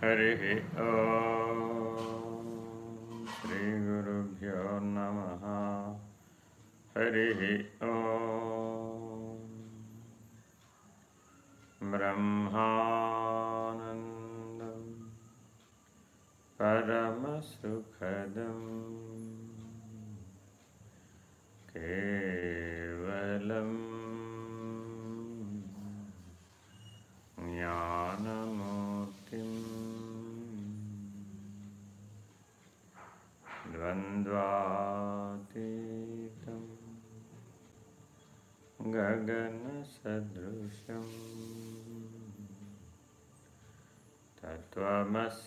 हरिः ॐ श्रीगुरुभ्यो नमः। हरिः ॐ ब्रह्मानन्दं परमसुखदम् केवलम् गगनसदृशम्। तत्त्वमस्यादिलक्ष्यम्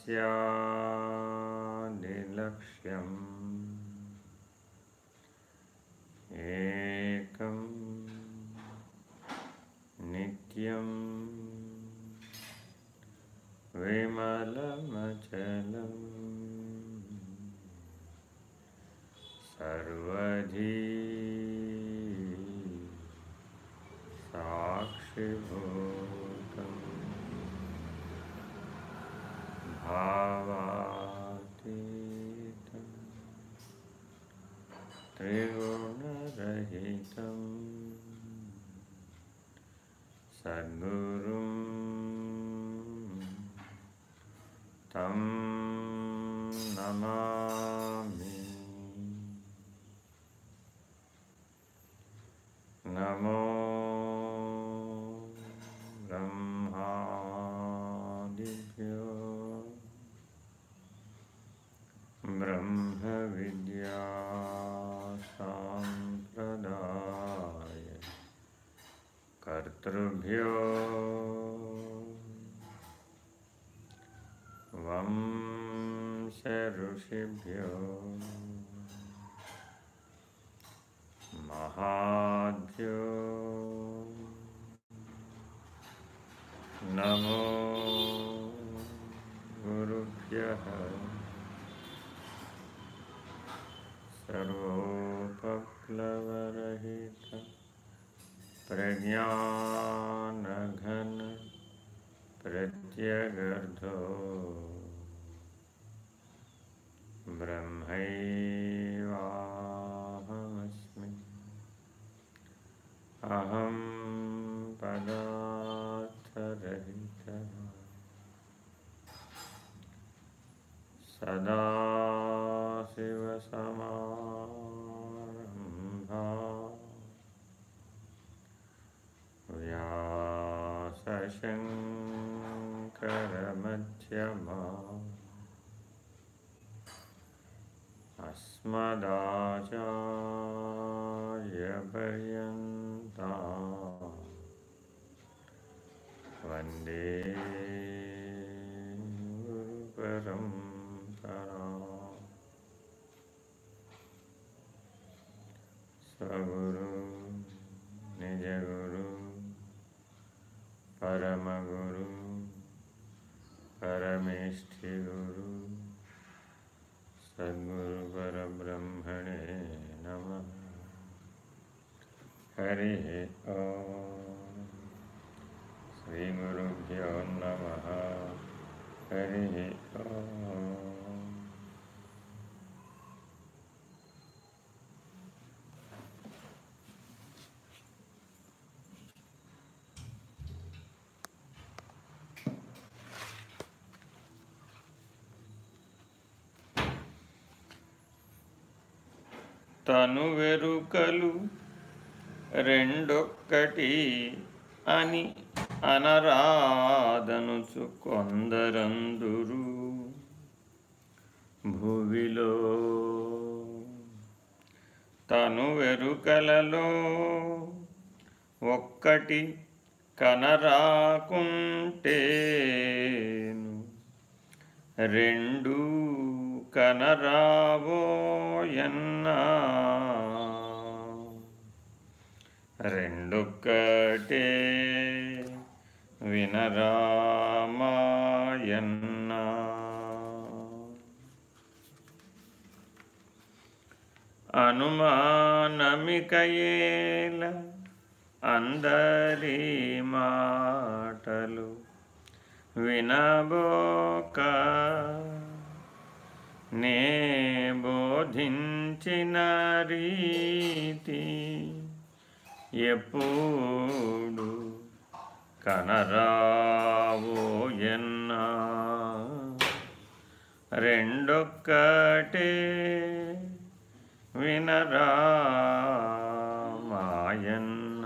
एकं नित्यं विमलमचलम्। सर्वधी साक्षिभूतम् भावातीतं त्रिगुणरहितं सद्गुरुं शत्रुभ्यो वंश ऋषिभ्यो शङ्करमध्यमा अस्मदाचार्यपर्यन्ता वंदे गुरुपरम् हरिः ॐ श्रीगुरुभ्यो नमः हरिः ॐ తను వెరుకలు రెండొక్కటి అని అనరాధనుచు కొందరందురు భువిలో. తను వెరుకలలో ఒక్కటి కనరాకుంటేను. రెండు కనరావోయన్నా రెండొక్కటే వినరామాయన్న. అనుమానమికయేల అందరి మాటలు వినబోక నే బోధించిన రీతి ఎప్పుడు కనరావో ఎన్నా? రెండొక్కటే వినరా మాయన్న?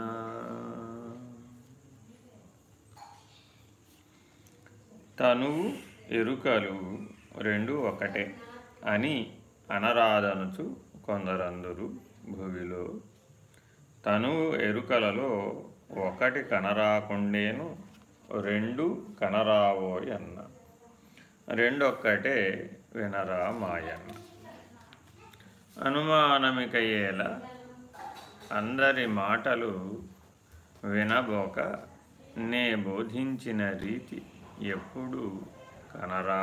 తనువు ఎరుకలు రెండు ఒకటే అని అనరాధనుచు కొందరందరూ భూమిలో తనువు ఎరుకలలో ఒకటి కనరాకుండేను రెండు కనరావోయ్ అన్న. రెండొక్కటే వినరా మాయన్న అనుమానమికయ్యేలా అందరి మాటలు వినబోక నే బోధించిన రీతి ఎప్పుడు కనరా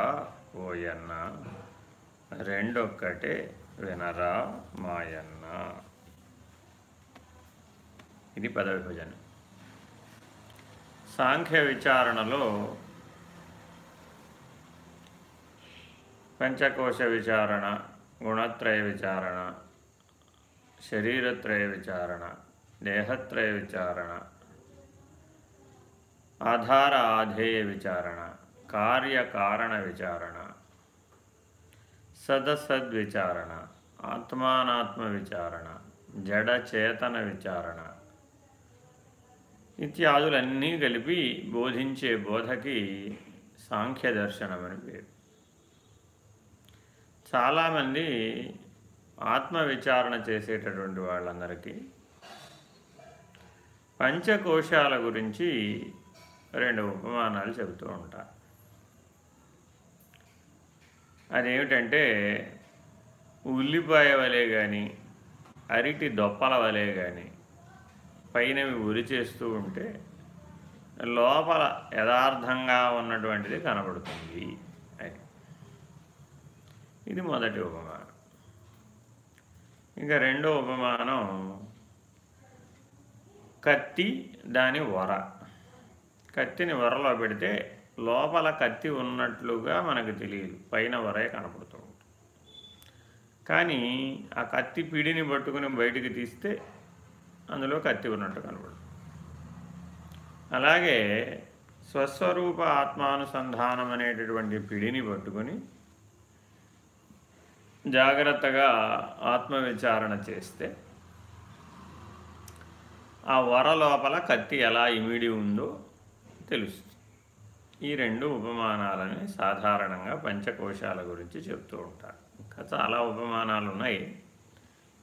ఓయన్న రెండొక్కటే వినరా మాయన్న ఇది పదవిభజన సాంఖ్య విచారణలో పంచకోశ విచారణ గుణత్రయ విచారణ శరీరత్రయ విచారణ దేహత్రయ విచారణ ఆధార ఆధేయ విచారణ కార్యకారణ విచారణ సదసద్విచారణ ఆత్మానాత్మ విచారణ జడచేతన విచారణ ఇత్యాదులన్నీ కలిపి బోధించే బోధకి సాంఖ్య దర్శనం అని పేరు. చాలామంది ఆత్మవిచారణ చేసేటటువంటి వాళ్ళందరికీ పంచకోశాల గురించి రెండు ఉపమానాలు చెబుతూ ఉంటారు. అదేమిటంటే ఉల్లిపాయ వలె కానీ అరిటి దొప్పల వలె కానీ పైనవి ఉరి చేస్తూ ఉంటే లోపల యథార్థంగా ఉన్నటువంటిది కనబడుతుంది. అని ఇది మొదటి ఉపమానం. ఇంకా రెండో ఉపమానం కత్తి దాని వర. కత్తిని వరలో పెడితే లోపల కత్తి ఉన్నట్లుగా మనకు తెలియదు. పైన వరే కనపడుతూ ఉంటుంది. కానీ ఆ కత్తి పిడిని పట్టుకుని బయటికి తీస్తే అందులో కత్తి ఉన్నట్టు కనపడుతుంది అలాగే స్వస్వరూప ఆత్మానుసంధానం అనేటటువంటి పిడిని పట్టుకొని జాగ్రత్తగా ఆత్మవిచారణ చేస్తే ఆ వర లోపల కత్తి ఎలా ఇమిడి ఉందో తెలుస్తుంది. ఈ రెండు ఉపమానాలని సాధారణంగా పంచకోశాల గురించి చెప్తూ ఉంటారు. ఇంకా చాలా ఉపమానాలు ఉన్నాయి.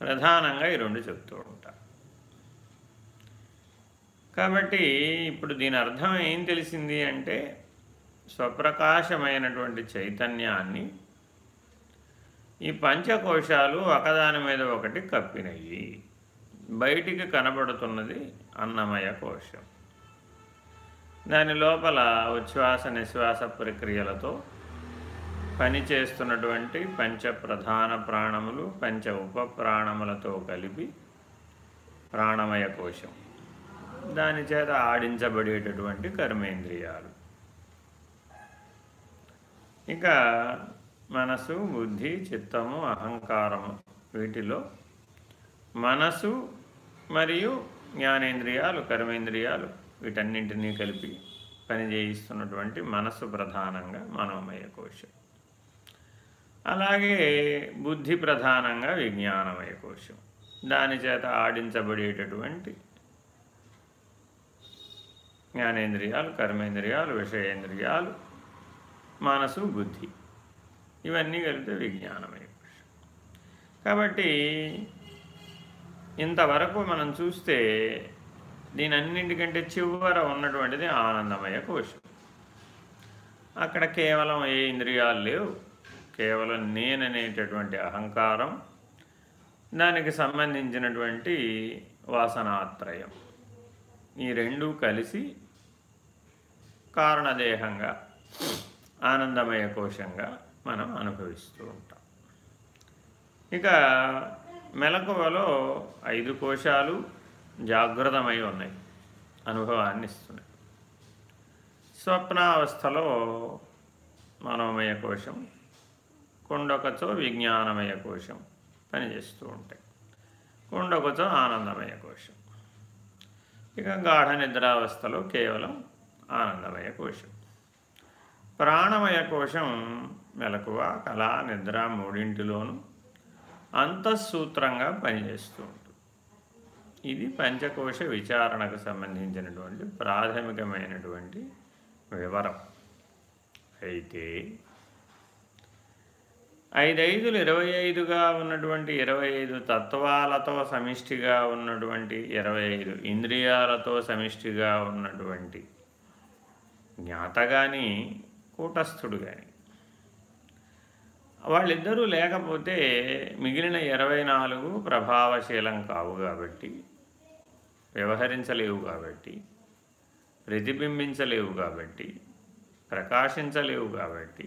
ప్రధానంగా ఈ రెండు చెప్తూ ఉంటారు. కాబట్టి ఇప్పుడు దీని అర్థం ఏం తెలిసింది అంటే స్వప్రకాశమైనటువంటి చైతన్యాన్ని ఈ పంచకోశాలు ఒకదాని మీద ఒకటి కప్పినవి బయటికి కనబడుతున్నది అన్నమయ కోశం. దాని లోపల ఉచ్ఛ్వాస నిశ్వాస ప్రక్రియలతో పనిచేస్తున్నటువంటి పంచ ప్రధాన ప్రాణములు పంచ ఉప ప్రాణములతో కలిపి ప్రాణమయ కోశం. దాని చేత ఆడించబడేటటువంటి కర్మేంద్రియాలు. ఇంకా మనసు బుద్ధి చిత్తము అహంకారము వీటిలో మనసు మరియు జ్ఞానేంద్రియాలు కర్మేంద్రియాలు వీటన్నింటినీ కలిపి పనిచేయిస్తున్నటువంటి మనసు ప్రధానంగా మనోమయ కోశం. అలాగే బుద్ధి ప్రధానంగా విజ్ఞానమయ కోశం. దాని చేత ఆడించబడేటటువంటి జ్ఞానేంద్రియాలు కర్మేంద్రియాలు విషయేంద్రియాలు మనసు బుద్ధి. ఇవన్నీ కలిపితే విజ్ఞానమయ కాబట్టి ఇంతవరకు మనం చూస్తే దీని అన్నింటికంటే చివర ఉన్నటువంటిది ఆనందమయ కోశం. అక్కడ కేవలం ఏ ఇంద్రియాలు లేవు. కేవలం నేననేటటువంటి అహంకారం దానికి సంబంధించినటువంటి వాసనాత్రయం. ఈ రెండు కలిసి కారణదేహంగా ఆనందమయ కోశంగా మనం అనుభవిస్తూ ఉంటాం. ఇక మెలకువలో ఐదు కోశాలు జాగ్రత్తమై ఉన్నాయి అనుభవాన్ని ఇస్తున్నాయి. స్వప్నావస్థలో మనోమయ కోశం కుండొకచో విజ్ఞానమయ కోశం పనిచేస్తూ ఉంటాయి. కుండొకచో ఆనందమయ కోశం. ఇక గాఢ నిద్రావస్థలో కేవలం ఆనందమయ కోశం. ప్రాణమయ కోశం మెలకువ కళ నిద్ర మూడింటిలోనూ అంతఃసూత్రంగా పనిచేస్తూ ఉంటుంది. ఇది పంచకోశ విచారణకు సంబంధించినటువంటి ప్రాథమికమైనటువంటి వివరం. అయితే ఐదైదులు ఇరవై ఐదుగా ఉన్నటువంటి ఇరవై ఐదు తత్వాలతో సమిష్టిగా ఉన్నటువంటి ఇరవై ఐదు ఇంద్రియాలతో సమిష్టిగా ఉన్నటువంటి జ్ఞాత కానీ కూటస్థుడు కానీ వాళ్ళిద్దరూ లేకపోతే మిగిలిన ఇరవై నాలుగు ప్రభావశీలం కావు కాబట్టి వ్యవహరించలేవు కాబట్టి ప్రతిబింబించలేవు కాబట్టి ప్రకాశించలేవు కాబట్టి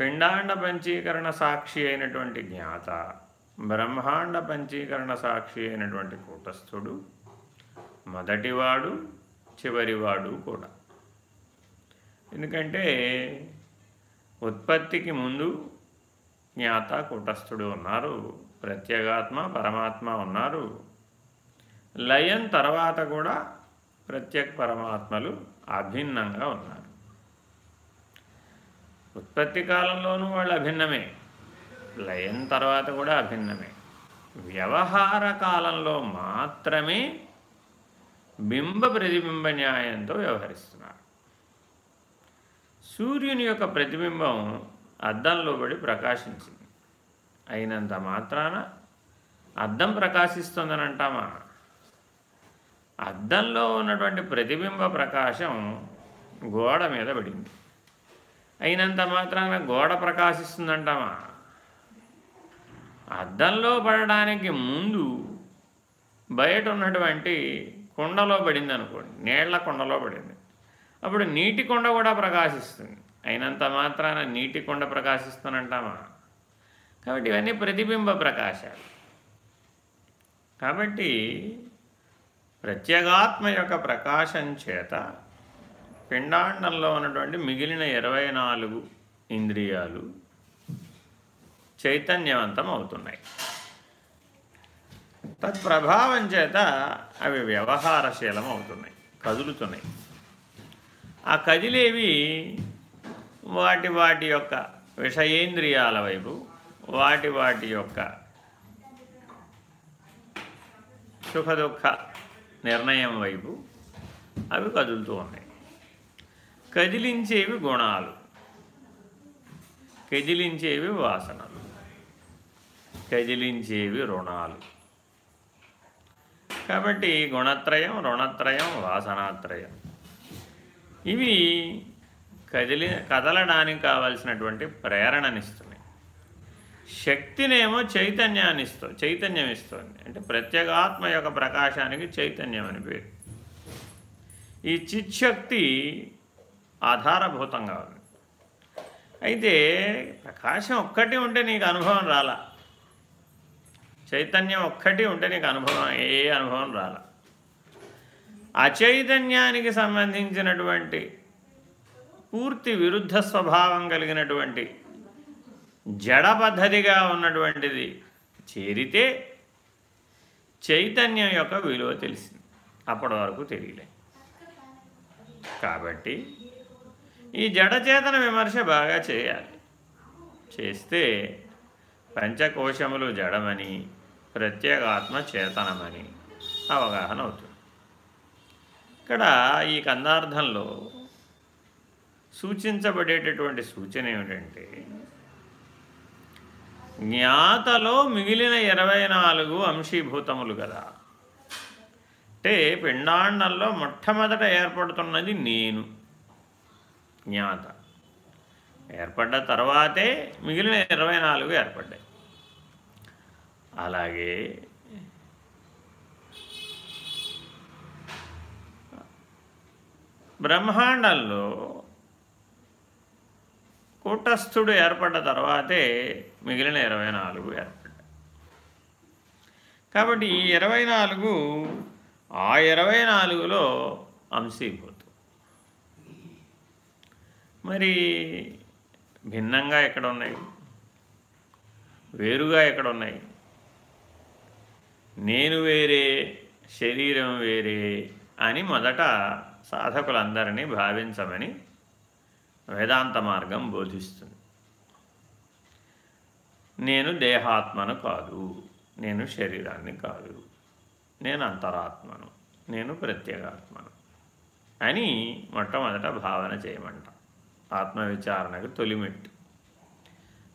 పిండాండ పంచీకరణ సాక్షి అయినటువంటి జ్ఞాత బ్రహ్మాండ పంచీకరణ సాక్షి అయినటువంటి కూటస్థుడు మొదటివాడు చివరివాడు కూడా. ఎందుకంటే ఉత్పత్తికి ముందు జ్ఞాత కూటస్థుడు ఉన్నారు ప్రత్యేగాత్మ పరమాత్మ ఉన్నారు. లయం తర్వాత కూడా ప్రత్యేక పరమాత్మలు అభిన్నంగా ఉన్నారు. ఉత్పత్తి కాలంలోనూ వాళ్ళు అభిన్నమే. లయం తర్వాత కూడా అభిన్నమే. వ్యవహార కాలంలో మాత్రమే బింబ ప్రతిబింబ న్యాయంతో వ్యవహరిస్తున్నారు సూర్యుని యొక్క ప్రతిబింబం అద్దంలో పడి ప్రకాశించింది. అయినంత మాత్రాన అద్దం ప్రకాశిస్తుందని అంటామా అద్దంలో ఉన్నటువంటి ప్రతిబింబ ప్రకాశం గోడ మీద పడింది. అయినంత మాత్రాన గోడ ప్రకాశిస్తుందంటామా? అద్దంలో పడడానికి ముందు బయట ఉన్నటువంటి కుండలో పడింది అనుకోండి నీళ్ళ కుండలో పడింది. అప్పుడు నీటి కొండ కూడా ప్రకాశిస్తుంది. అయినంత మాత్రాన నీటి కొండ ప్రకాశిస్తుందంటామా? కాబట్టి ఇవన్నీ ప్రతిబింబ ప్రకాశాలు. కాబట్టి ప్రత్యేగాత్మ యొక్క ప్రకాశం చేత పిండాండంలో ఉన్నటువంటి మిగిలిన ఇరవై నాలుగు ఇంద్రియాలు చైతన్యవంతం అవుతున్నాయి. తత్ప్రభావం చేత అవి వ్యవహారశీలం అవుతున్నాయి కదులుతున్నాయి. ఆ కదిలేవి వాటి వాటి యొక్క విషయేంద్రియాల వైపు వాటి వాటి యొక్క సుఖదుఖ నిర్ణయం వైపు అవి కదులుతూ ఉన్నాయి. కదిలించేవి గుణాలు. కదిలించేవి వాసనలు. కదిలించేవి రుణాలు. కాబట్టి గుణత్రయం రుణత్రయం వాసనాత్రయం. ఇవి కదిలి కదలడానికి కావలసినటువంటి ప్రేరణనిస్తున్నాయి. శక్తినేమో చైతన్యాన్ని ఇస్తూ చైతన్యం ఇస్తుంది అంటే ప్రత్యేగాత్మ యొక్క ప్రకాశానికి చైతన్యం అని పేరు. ఈ చిచ్చక్తి ఆధారభూతంగా ఉంది. అయితే ప్రకాశం ఒక్కటి ఉంటే నీకు అనుభవం రాలా. చైతన్యం ఒక్కటి ఉంటే నీకు అనుభవం ఏ అనుభవం రాలా. అచైతన్యానికి సంబంధించినటువంటి పూర్తి విరుద్ధ స్వభావం కలిగినటువంటి జడ పద్ధతిగా ఉన్నటువంటిది చేరితే చైతన్యం యొక్క విలువ తెలిసింది. అప్పటి వరకు తెలియలే. కాబట్టి ఈ జడచేతన విమర్శ బాగా చేయాలి. చేస్తే పంచకోశములు జడమని ప్రత్యేగాత్మ చేతనమని అవగాహన అవుతుంది. ఇక్కడ ఈ కందార్థంలో సూచించబడేటటువంటి సూచన ఏమిటంటే జ్ఞాతలో మిగిలిన ఇరవై నాలుగు అంశీభూతములు కదా. అంటే పిండాండంలో మొట్టమొదట ఏర్పడుతున్నది నేను. జ్ఞాత. ఏర్పడ్డ తర్వాతే మిగిలిన ఇరవై నాలుగు ఏర్పడ్డాయి. అలాగే బ్రహ్మాండంలో కూటస్థుడు ఏర్పడ్డ తర్వాతే మిగిలిన ఇరవై నాలుగు ఏర్పడ్డాయి. కాబట్టి ఈ ఇరవై నాలుగు ఆ ఇరవై నాలుగులో అంశీభూతం. మరి భిన్నంగా ఎక్కడ ఉన్నాయి? వేరుగా ఎక్కడ ఉన్నాయి? నేను వేరే శరీరం వేరే అని మొదట సాధకులందరినీ భావించమని వేదాంత మార్గం బోధిస్తుంది. నేను దేహాత్మను కాదు నేను శరీరాన్ని కాదు నేను అంతరాత్మను నేను ప్రత్యేగాత్మను అని మొట్టమొదట భావన చేయమంట. ఆత్మవిచారణకు తొలిమెట్టు.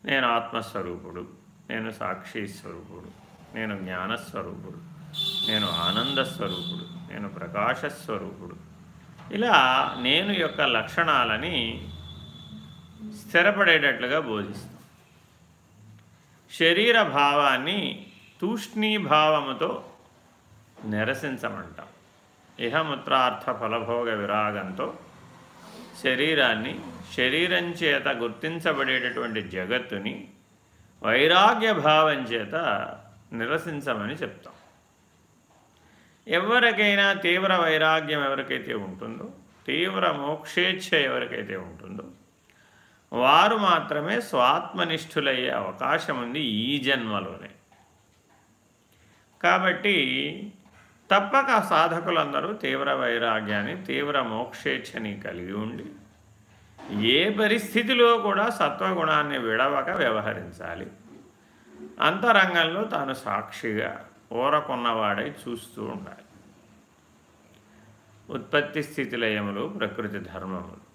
నేను ఆత్మస్వరూపుడు నేను సాక్షి స్వరూపుడు నేను జ్ఞానస్వరూపుడు నేను ఆనందస్వరూపుడు నేను ప్రకాశస్వరూపుడు. ఇలా నేను యొక్క లక్షణాలని స్థిరపడేటట్లుగా బోధిస్తాం. శరీర భావాన్ని తూష్ణీభావముతో నిరసించమంటాం. ఇహముత్రార్థ ఫలభోగ విరాగంతో శరీరాన్ని శరీరం చేత గుర్తించబడేటటువంటి జగత్తుని వైరాగ్య భావం చేత నిరసించమని చెప్తాం. ఎవరికైనా తీవ్ర వైరాగ్యం ఎవరికైతే ఉంటుందో తీవ్ర మోక్షేచ్ఛ ఎవరికైతే ఉంటుందో వారు మాత్రమే స్వాత్మనిష్ఠులయ్యే అవకాశం ఉంది ఈ జన్మలోనే. కాబట్టి తప్పక సాధకులందరూ తీవ్ర వైరాగ్యాన్ని తీవ్ర మోక్షేచ్ఛని కలిగి ఉండి ఏ పరిస్థితిలో కూడా సత్వగుణాన్ని విడవక వ్యవహరించాలి. అంతరంగంలో తాను సాక్షిగా ఊరకున్నవాడై చూస్తూ ఉండాలి. ఉత్పత్తి స్థితి లయములు ప్రకృతి ధర్మములు.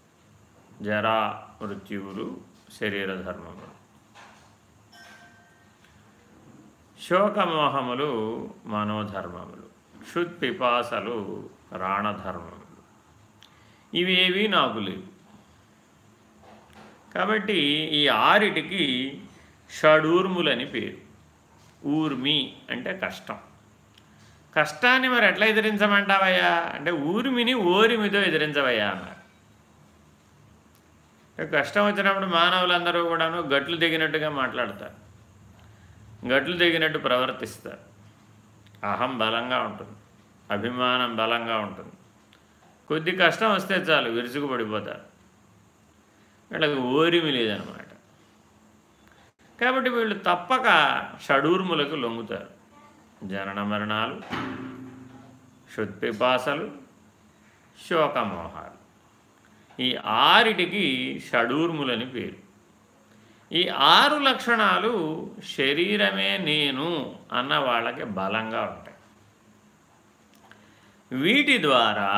జరా మృత్యువులు శరీర ధర్మములు. శోకమోహములు మనోధర్మములు. క్షుత్పిపాసలు ప్రాణధర్మములు. ఇవేవి నాకు లేవు. కాబట్టి ఈ ఆరిటికి షడూర్ములని పేరు. ఊర్మి అంటే కష్టం. కష్టాన్ని మరి ఎట్లా ఎదిరించమంటావయ్యా? అంటే ఊర్మిని ఓరిమితో ఎదిరించవయ్యా అన్నారు. కష్టం వచ్చినప్పుడు మానవులందరూ కూడాను గట్లు దిగినట్టుగా మాట్లాడతారు. గట్లు దిగినట్టు ప్రవర్తిస్తారు. అహం బలంగా ఉంటుంది. అభిమానం బలంగా ఉంటుంది. కొద్ది కష్టం వస్తే చాలు విరుచుకుపడిపోతారు. వీళ్ళకి ఓరిమి లేదనమాట. కాబట్టి వీళ్ళు తప్పక షడూర్ములకు లొంగుతారు. జనన మరణాలు శుద్ధిపాసలు శోకమోహాలు. ఈ ఆరిటికి షడూర్ములని పేరు. ఈ ఆరు లక్షణాలు శరీరమే నేను అన్న వాళ్ళకి బలంగా ఉంటాయి. వీటి ద్వారా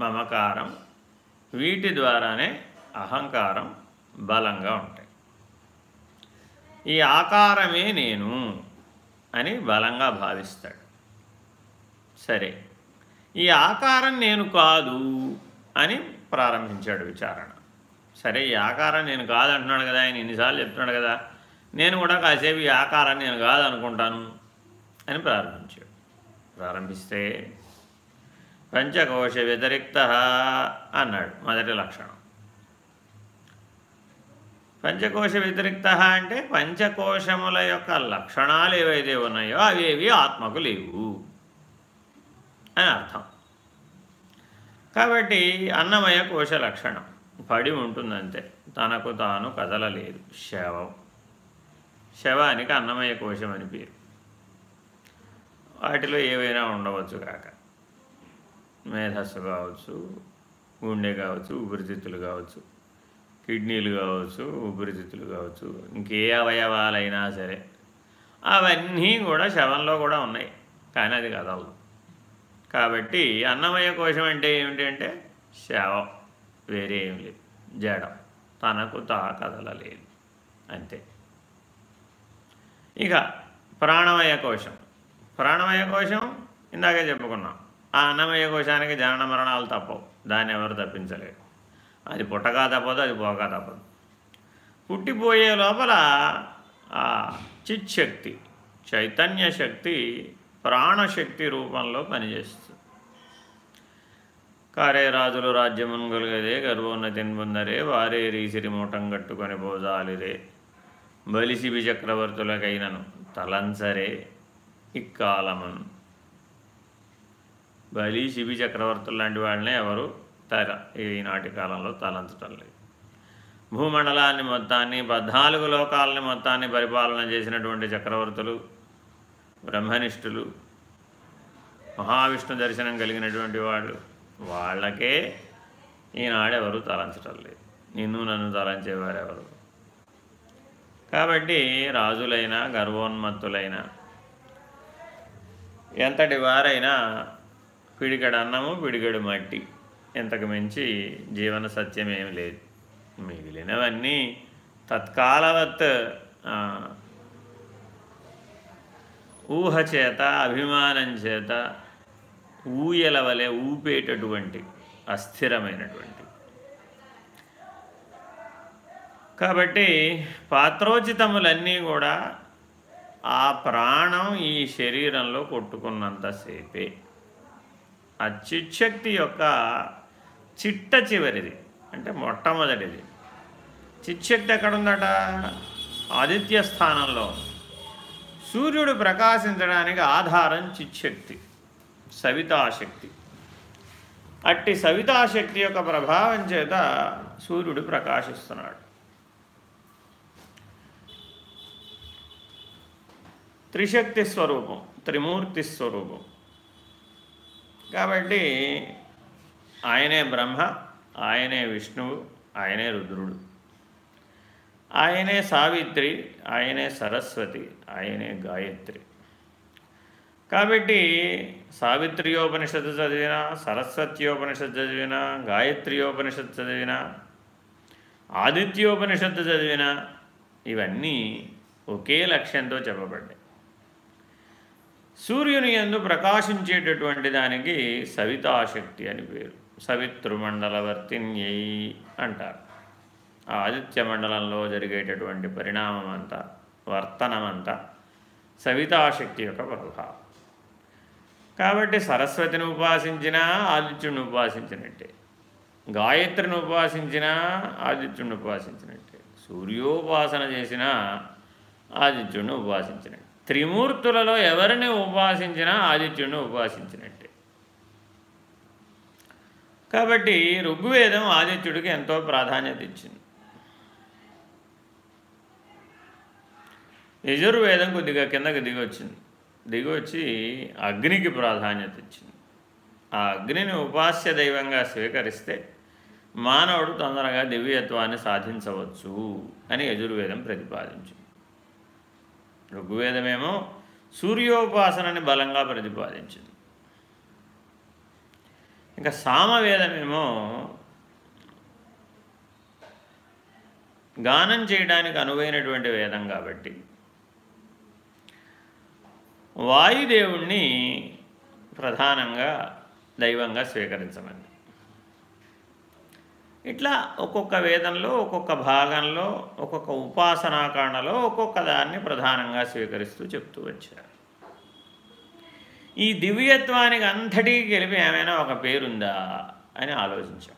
మమకారం వీటి ద్వారానే అహంకారం బలంగా ఉంటాయి. ఈ ఆకారమే నేను అని బలంగా భావిస్తాడు. సరే ఈ ఆకారం నేను కాదు అని ప్రారంభించాడు విచారణ. సరే ఈ ఆకారం నేను కాదంటున్నాడు కదా ఆయన ఎన్నిసార్లు చెప్తున్నాడు కదా నేను కూడా కాసేపు ఈ ఆకారం నేను కాదనుకుంటాను అని ప్రారంభించాడు. ప్రారంభిస్తే పంచకోశ వ్యతిరిక్త అన్నాడు మొదటి లక్షణం. పంచకోశ వ్యతిరిక్త అంటే పంచకోశముల యొక్క లక్షణాలు ఏవైతే ఉన్నాయో అవేవి ఆత్మకు లేవు అని అర్థం. కాబట్టి అన్నమయ కోశ లక్షణం. పడి ఉంటుందంతే. తనకు తాను కదలలేదు. శవం. శవానికి అన్నమయ కోశం అని పేరు. వాటిలో ఏవైనా ఉండవచ్చు కాక. మేధస్సు కావచ్చు గుండె కావచ్చు ఊపిరితిత్తులు కావచ్చు. కిడ్నీలు కావచ్చు ఊపిరితిత్తులు కావచ్చు ఇంకే అవయవాలైనా సరే అవన్నీ కూడా శవంలో కూడా ఉన్నాయి. కానీ అది కదలదు. కాబట్టి అన్నమయ కోశం అంటే ఏమిటి అంటే శవం. వేరే ఏం లేదు. జడం. తనకు తా కదలలేదు. అంతే. ఇక ప్రాణమయ కోశం. ప్రాణమయ కోశం ఇందాకే చెప్పుకున్నాం. ఆ అన్నమయ కోశానికి జనన మరణాలు తప్పవు. దాన్ని ఎవరు తప్పించలేరు. అది పుట్టగా తప్పదు అది పోగా తప్పదు పుట్టిపోయే లోపల ఆ చిచ్చక్తి చైతన్య శక్తి ప్రాణశక్తి రూపంలో పనిచేస్తుంది. కారే రాజులు రాజ్యమున్ గొలిగదే గర్వోన్నతిని పొందరే వారే రీసిరి మూటం కట్టుకొని పోజాలిరే. బలిసిబి చక్రవర్తులకైనను తలంసరే ఇక్కాలమన్ బలి శిబి చక్రవర్తులు లాంటి వాళ్ళనే ఎవరు తర ఈనాటి కాలంలో తలంచటం లేదు. భూమండలాన్ని మొత్తాన్ని పద్నాలుగు లోకాలని మొత్తాన్ని పరిపాలన చేసినటువంటి చక్రవర్తులు బ్రహ్మనిష్ఠులు మహావిష్ణు దర్శనం కలిగినటువంటి వాళ్ళు వాళ్ళకే ఈనాడెవరు తలంచటం లేదు. నిన్ను నన్ను తలంచేవారెవరు? కాబట్టి రాజులైన గర్వోన్మత్తులైన ఎంతటి వారైనా పిడిగడు అన్నము పిడిగడు మట్టి. ఇంతకు మించి జీవన సత్యమేమి లేదు. మిగిలినవన్నీ తత్కాలవత్ ఊహ చేత అభిమానం చేత ఊయల వలె ఊపేటటువంటి అస్థిరమైనటువంటి. కాబట్టి పాత్రోచితములన్నీ కూడా ఆ ప్రాణం ఈ శరీరంలో కొట్టుకున్నంతసేపే ఆ చిచ్చక్తి యొక్క చిట్ట చివరిది. అంటే మొట్టమొదటిది. చిచ్చక్తి ఎక్కడుందట? ఆదిత్య స్థానంలో సూర్యుడు ప్రకాశించడానికి ఆధారం చిచ్చక్తి సవితాశక్తి. అట్టి సవితాశక్తి యొక్క ప్రభావం చేత సూర్యుడు ప్రకాశిస్తున్నాడు. త్రిశక్తి స్వరూపం త్రిమూర్తి స్వరూపం. కాబట్టి ఆయనే బ్రహ్మ ఆయనే విష్ణువు ఆయనే రుద్రుడు. ఆయనే సావిత్రి ఆయనే సరస్వతి ఆయనే గాయత్రి. కాబట్టి సావిత్రియోపనిషత్తు చదివిన సరస్వత్యోపనిషత్తు చదివిన గాయత్రియోపనిషత్తు చదివిన ఆదిత్యోపనిషత్తు చదివిన ఇవన్నీ ఒకే లక్ష్యంతో చెప్పబడ్డాయి. సూర్యుని ఎందు ప్రకాశించేటటువంటి దానికి సవితాశక్తి అని పేరు. సవితృమండలవర్తిన్యై అంటారు. ఆ ఆదిత్య మండలంలో జరిగేటటువంటి పరిణామం అంతా వర్తనమంతా సవితాశక్తి యొక్క ప్రభావం. కాబట్టి సరస్వతిని ఉపాసించినా ఆదిత్యుడిని ఉపాసించినట్టే. గాయత్రిని ఉపాసించినా ఆదిత్యుడిని ఉపాసించినట్టే. సూర్యోపాసన చేసినా ఆదిత్యుడిని ఉపాసించినట్టు. త్రిమూర్తులలో ఎవరిని ఉపాసించినా ఆదిత్యుడిని ఉపాసించినట్టు. కాబట్టి ఋగ్వేదం ఆదిత్యుడికి ఎంతో ప్రాధాన్యత ఇచ్చింది. యజుర్వేదం కొద్దిగా కిందకి దిగొచ్చింది. దిగొచ్చి అగ్నికి ప్రాధాన్యత ఇచ్చింది. ఆ అగ్నిని ఉపాస్య దైవంగా స్వీకరిస్తే మానవుడు తొందరగా దివ్యత్వాన్ని సాధించవచ్చు అని యజుర్వేదం ప్రతిపాదించింది. ఋగ్వేదమేమో సూర్యోపాసనని బలంగా ప్రతిపాదించింది. ఇంకా సామవేదమేమో గానం చేయడానికి అనువైనటువంటి వేదం కాబట్టి. వాయుదేవుణ్ణి ప్రధానంగా దైవంగా స్వీకరించమంది. ఇట్లా ఒక్కొక్క వేదంలో ఒక్కొక్క భాగంలో ఒక్కొక్క ఉపాసనాకాండలో ఒక్కొక్క దాన్ని ప్రధానంగా స్వీకరిస్తూ చెప్తూ వచ్చారు. ఈ దివ్యత్వానికి అంతటికి గెలిపి ఏమైనా ఒక పేరుందా అని ఆలోచించాం.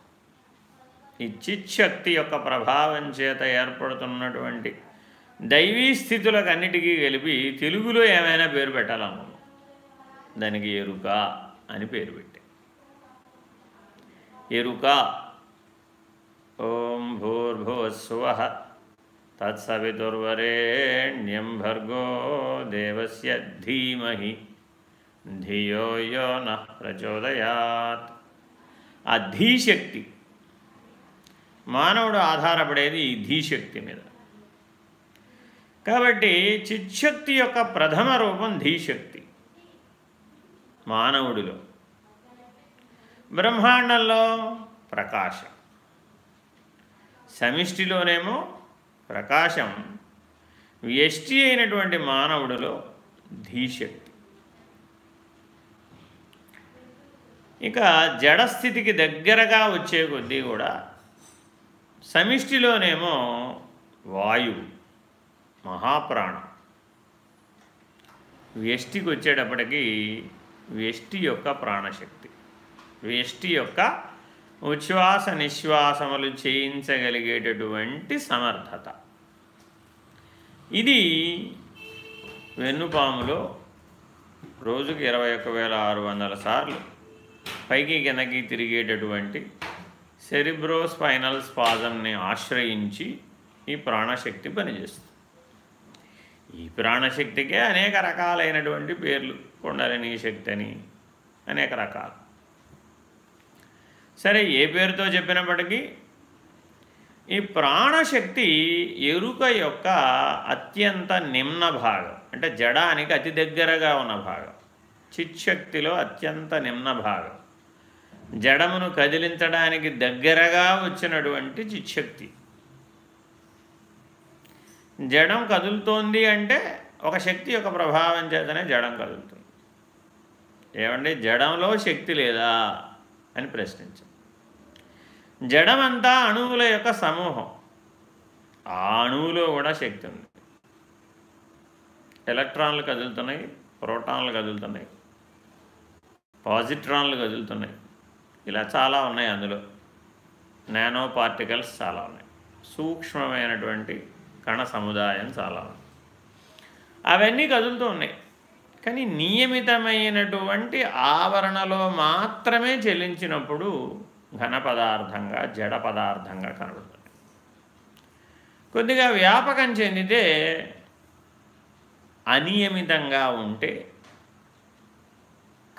ఈ చిచ్చక్తి యొక్క ప్రభావం చేత ఏర్పడుతున్నటువంటి దైవీ స్థితులకు అన్నిటికీ గెలిపి తెలుగులో ఏమైనా పేరు పెట్టాలనుకున్నాం. దానికి ఎరుక అని పేరు పెట్టాం. ఎరుక ఓం భూర్భువస్సువ తత్సవితుర్వరేణ్యం భర్గో దేవస్య ధీమహి ధియో యో న ప్రచోదయాత్ ఆ ధీశక్తి మానవుడు ఆధారపడేది ఈ ధీశక్తి మీద. కాబట్టి చిచ్చక్తి యొక్క ప్రథమ రూపం ధీశక్తి. మానవుడిలో. బ్రహ్మాండంలో ప్రకాశం. సమిష్టిలోనేమో ప్రకాశం. వ్యష్టి అయినటువంటి మానవుడిలో ధీశక్తి. ఇక జడస్థితికి దగ్గరగా వచ్చే కొద్దీ కూడా సమిష్టిలోనేమో వాయువు మహాప్రాణం. వ్యష్టికి వచ్చేటప్పటికి వ్యష్టి యొక్క ప్రాణశక్తి. వ్యష్టి యొక్క ఉచ్ఛ్వాస నిశ్వాసములు చేయించగలిగేటటువంటి సమర్థత. ఇది వెన్నుపాములో రోజుకి ఇరవై ఒక్క వేల ఆరు వందల సార్లు పైకి కిందకి తిరిగేటటువంటి సెరిబ్రోస్పైనల్ స్పాజంని ఆశ్రయించి ఈ ప్రాణశక్తి పనిచేస్తుంది. ఈ ప్రాణశక్తికే అనేక రకాలైనటువంటి పేర్లు. కుండలిని శక్తి అని అనేక రకాలు. సరే ఏ పేరుతో చెప్పినప్పటికీ ఈ ప్రాణశక్తి ఎరుక యొక్క అత్యంత నిమ్న భాగం అంటే జడానికి అతి దగ్గరగా ఉన్న భాగం చిచ్చక్తిలో అత్యంత నిమ్న భాగం. జడమును కదిలించడానికి దగ్గరగా వచ్చినటువంటి చిచ్చక్తి జడం కదులుతోంది అంటే ఒక శక్తి యొక్క ప్రభావం చేతనే జడం కదులుతుంది. ఏమండి? జడంలో శక్తి లేదా? అని ప్రశ్నించాం. జడమంతా అణువుల యొక్క సమూహం. ఆ అణువులో కూడా శక్తి ఉంది. ఎలక్ట్రాన్లు కదులుతున్నాయి ప్రోటాన్లు కదులుతున్నాయి పాజిట్రాన్లు కదులుతున్నాయి. ఇలా చాలా ఉన్నాయి అందులో. నానో పార్టికల్స్ చాలా ఉన్నాయి. సూక్ష్మమైనటువంటి కణ సముదాయం చాలా ఉంది అవన్నీ కదులుతూ ఉన్నాయి. కానీ నియమితమైనటువంటి ఆవరణలో మాత్రమే చెల్లించినప్పుడు ఘన పదార్థంగా జడ పదార్థంగా కనబడుతుంది. కొద్దిగా వ్యాపకం చెందితే అనియమితంగా ఉంటే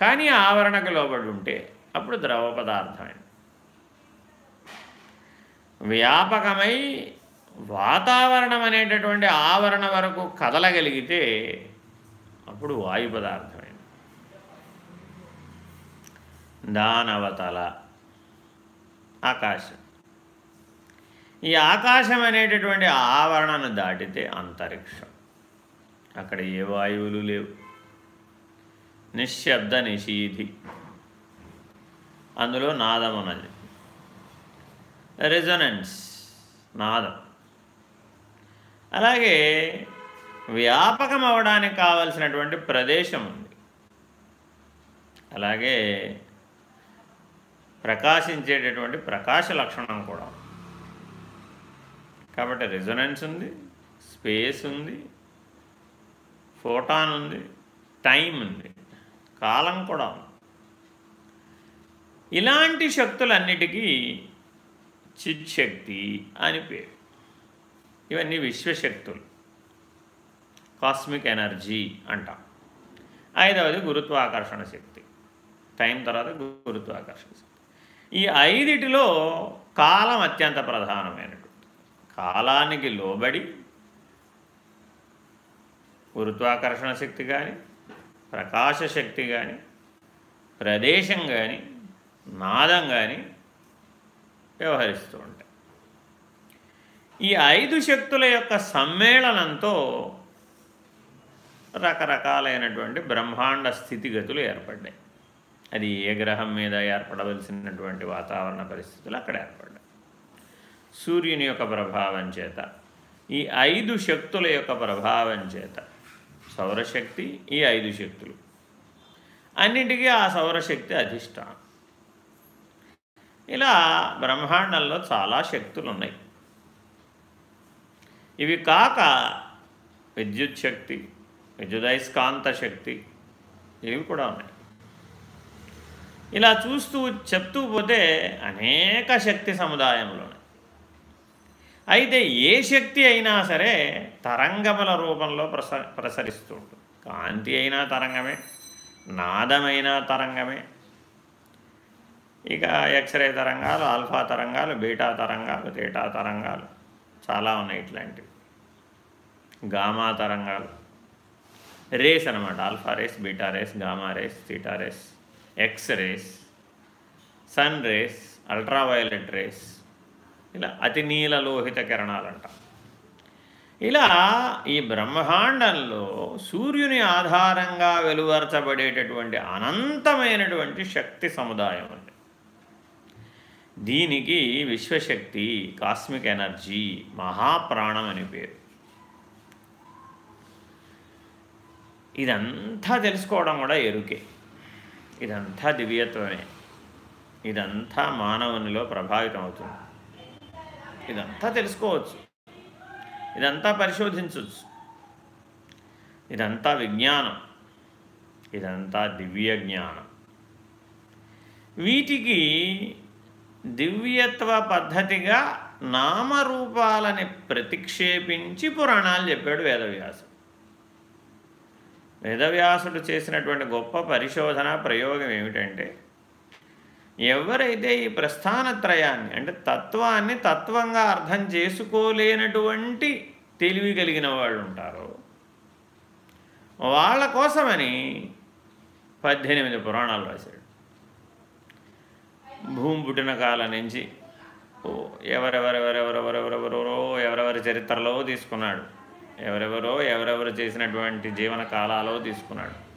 కానీ ఆవరణకు లోబడి ఉంటే అప్పుడు ద్రవ పదార్థమైంది వ్యాపకమై వాతావరణం అనేటటువంటి ఆవరణ వరకు కదలగలిగితే అప్పుడు వాయు పదార్థమైంది దానవతల ఆకాశం. ఈ ఆకాశం అనేటటువంటి ఆవరణను దాటితే అంతరిక్షం. అక్కడ ఏ వాయువులు లేవు. నిశ్శబ్ద నిషీధి. అందులో నాదం అన్నది రెజొనెన్స్ నాదం. అలాగే వ్యాపకం అవడానికి కావలసినటువంటి ప్రదేశం ఉంది. అలాగే ప్రకాశించేటటువంటి ప్రకాశ లక్షణం కూడా కాబట్టి రెజొనెన్స్ ఉంది స్పేస్ ఉంది ఫోటాన్ ఉంది టైం ఉంది కాలం కూడా ఉంది. ఇలాంటి శక్తులన్నిటికీ చిత్శక్తి అని పేరు. ఇవన్నీ విశ్వశక్తులు. కాస్మిక్ ఎనర్జీ అంటాం. ఐదవది గురుత్వాకర్షణ శక్తి. టైం తర్వాత గురుత్వాకర్షణ శక్తి. ఈ ఐదిటిలో కాలం అత్యంత ప్రధానమైనటువంటి కాలానికి లోబడి గురుత్వాకర్షణ శక్తి కానీ ప్రకాశ శక్తి కానీ ప్రదేశం కానీ నాదం కానీ వ్యవహరిస్తూ ఉంటాయి ఈ ఐదు శక్తుల యొక్క సమ్మేళనంతో రకరకాలైనటువంటి బ్రహ్మాండ స్థితిగతులు ఏర్పడ్డాయి. అది ఏ గ్రహం మీద ఏర్పడవలసినటువంటి వాతావరణ పరిస్థితులు అక్కడ ఏర్పడ్డాయి. సూర్యుని యొక్క ప్రభావం చేత ఈ ఐదు శక్తుల యొక్క ప్రభావం చేత సౌరశక్తి ఈ ఐదు శక్తులు. అన్నింటికీ ఆ సౌరశక్తి అధిష్టానం. ఇలా బ్రహ్మాండంలో చాలా శక్తులు ఉన్నాయి ఇవి కాక విద్యుత్ శక్తి విద్యుదయస్కాంత శక్తి ఇవి కూడా ఉన్నాయి. ఇలా చూస్తూ చెప్తూ పోతే అనేక శక్తి సముదాయములు ఉన్నాయి. అయితే ఏ శక్తి అయినా సరే తరంగముల రూపంలో ప్రస ప్రసరిస్తూ ఉంటుంది. కాంతి అయినా తరంగమే నాదమైనా తరంగమే ఇక ఎక్స్రే తరంగాలు ఆల్ఫా తరంగాలు బీటా తరంగాలు తేటా తరంగాలు చాలా ఉన్నాయి ఇట్లాంటివి. గామా తరంగాలు. రేస్ అనమాట alpha rays beta rays gamma rays theta rays X rays sun rays ultraviolet rays ఇలా అతి నీల లోహిత కిరణాలంట. ఇలా ఈ బ్రహ్మాండంలో సూర్యుని ఆధారంగా వెలువరచబడేటటువంటి అనంతమైనటువంటి శక్తి సముదాయం దీనికి విశ్వశక్తి కాస్మిక్ ఎనర్జీ మహాప్రాణం అని పేరు. ఇదంతా తెలుసుకోవడం కూడా ఎరుకే. ఇదంతా దివ్యత్వమే. ఇదంతా మానవునిలో ప్రభావితం అవుతుంది. ఇదంతా తెలుసుకోవచ్చు. ఇదంతా పరిశోధించవచ్చు. ఇదంతా విజ్ఞానం. ఇదంతా దివ్య జ్ఞానం. వీటికి దివ్యత్వ పద్ధతిగా నామరూపాలని ప్రతిక్షేపించి పురాణాలు చెప్పాడు వేదవ్యాసుడు వేదవ్యాసుడు చేసినటువంటి గొప్ప పరిశోధన ప్రయోగం ఏమిటంటే ఎవరైతే ఈ ప్రస్థానత్రయాన్ని అంటే తత్వాన్ని తత్వంగా అర్థం చేసుకోలేనటువంటి తెలివి కలిగిన వాళ్ళు ఉంటారో వాళ్ళ కోసమని పద్దెనిమిది పురాణాలు రాశాడు. భూమి పుట్టిన కాలం నుంచి ఓ ఎవరెవరెవరెవరెవరెవరెవరో ఎవరెవరి చరిత్రలో తీసుకున్నాడు. ఎవరెవరో ఎవరెవరు చేసినటువంటి జీవన కాలాలో తీసుకున్నాడు.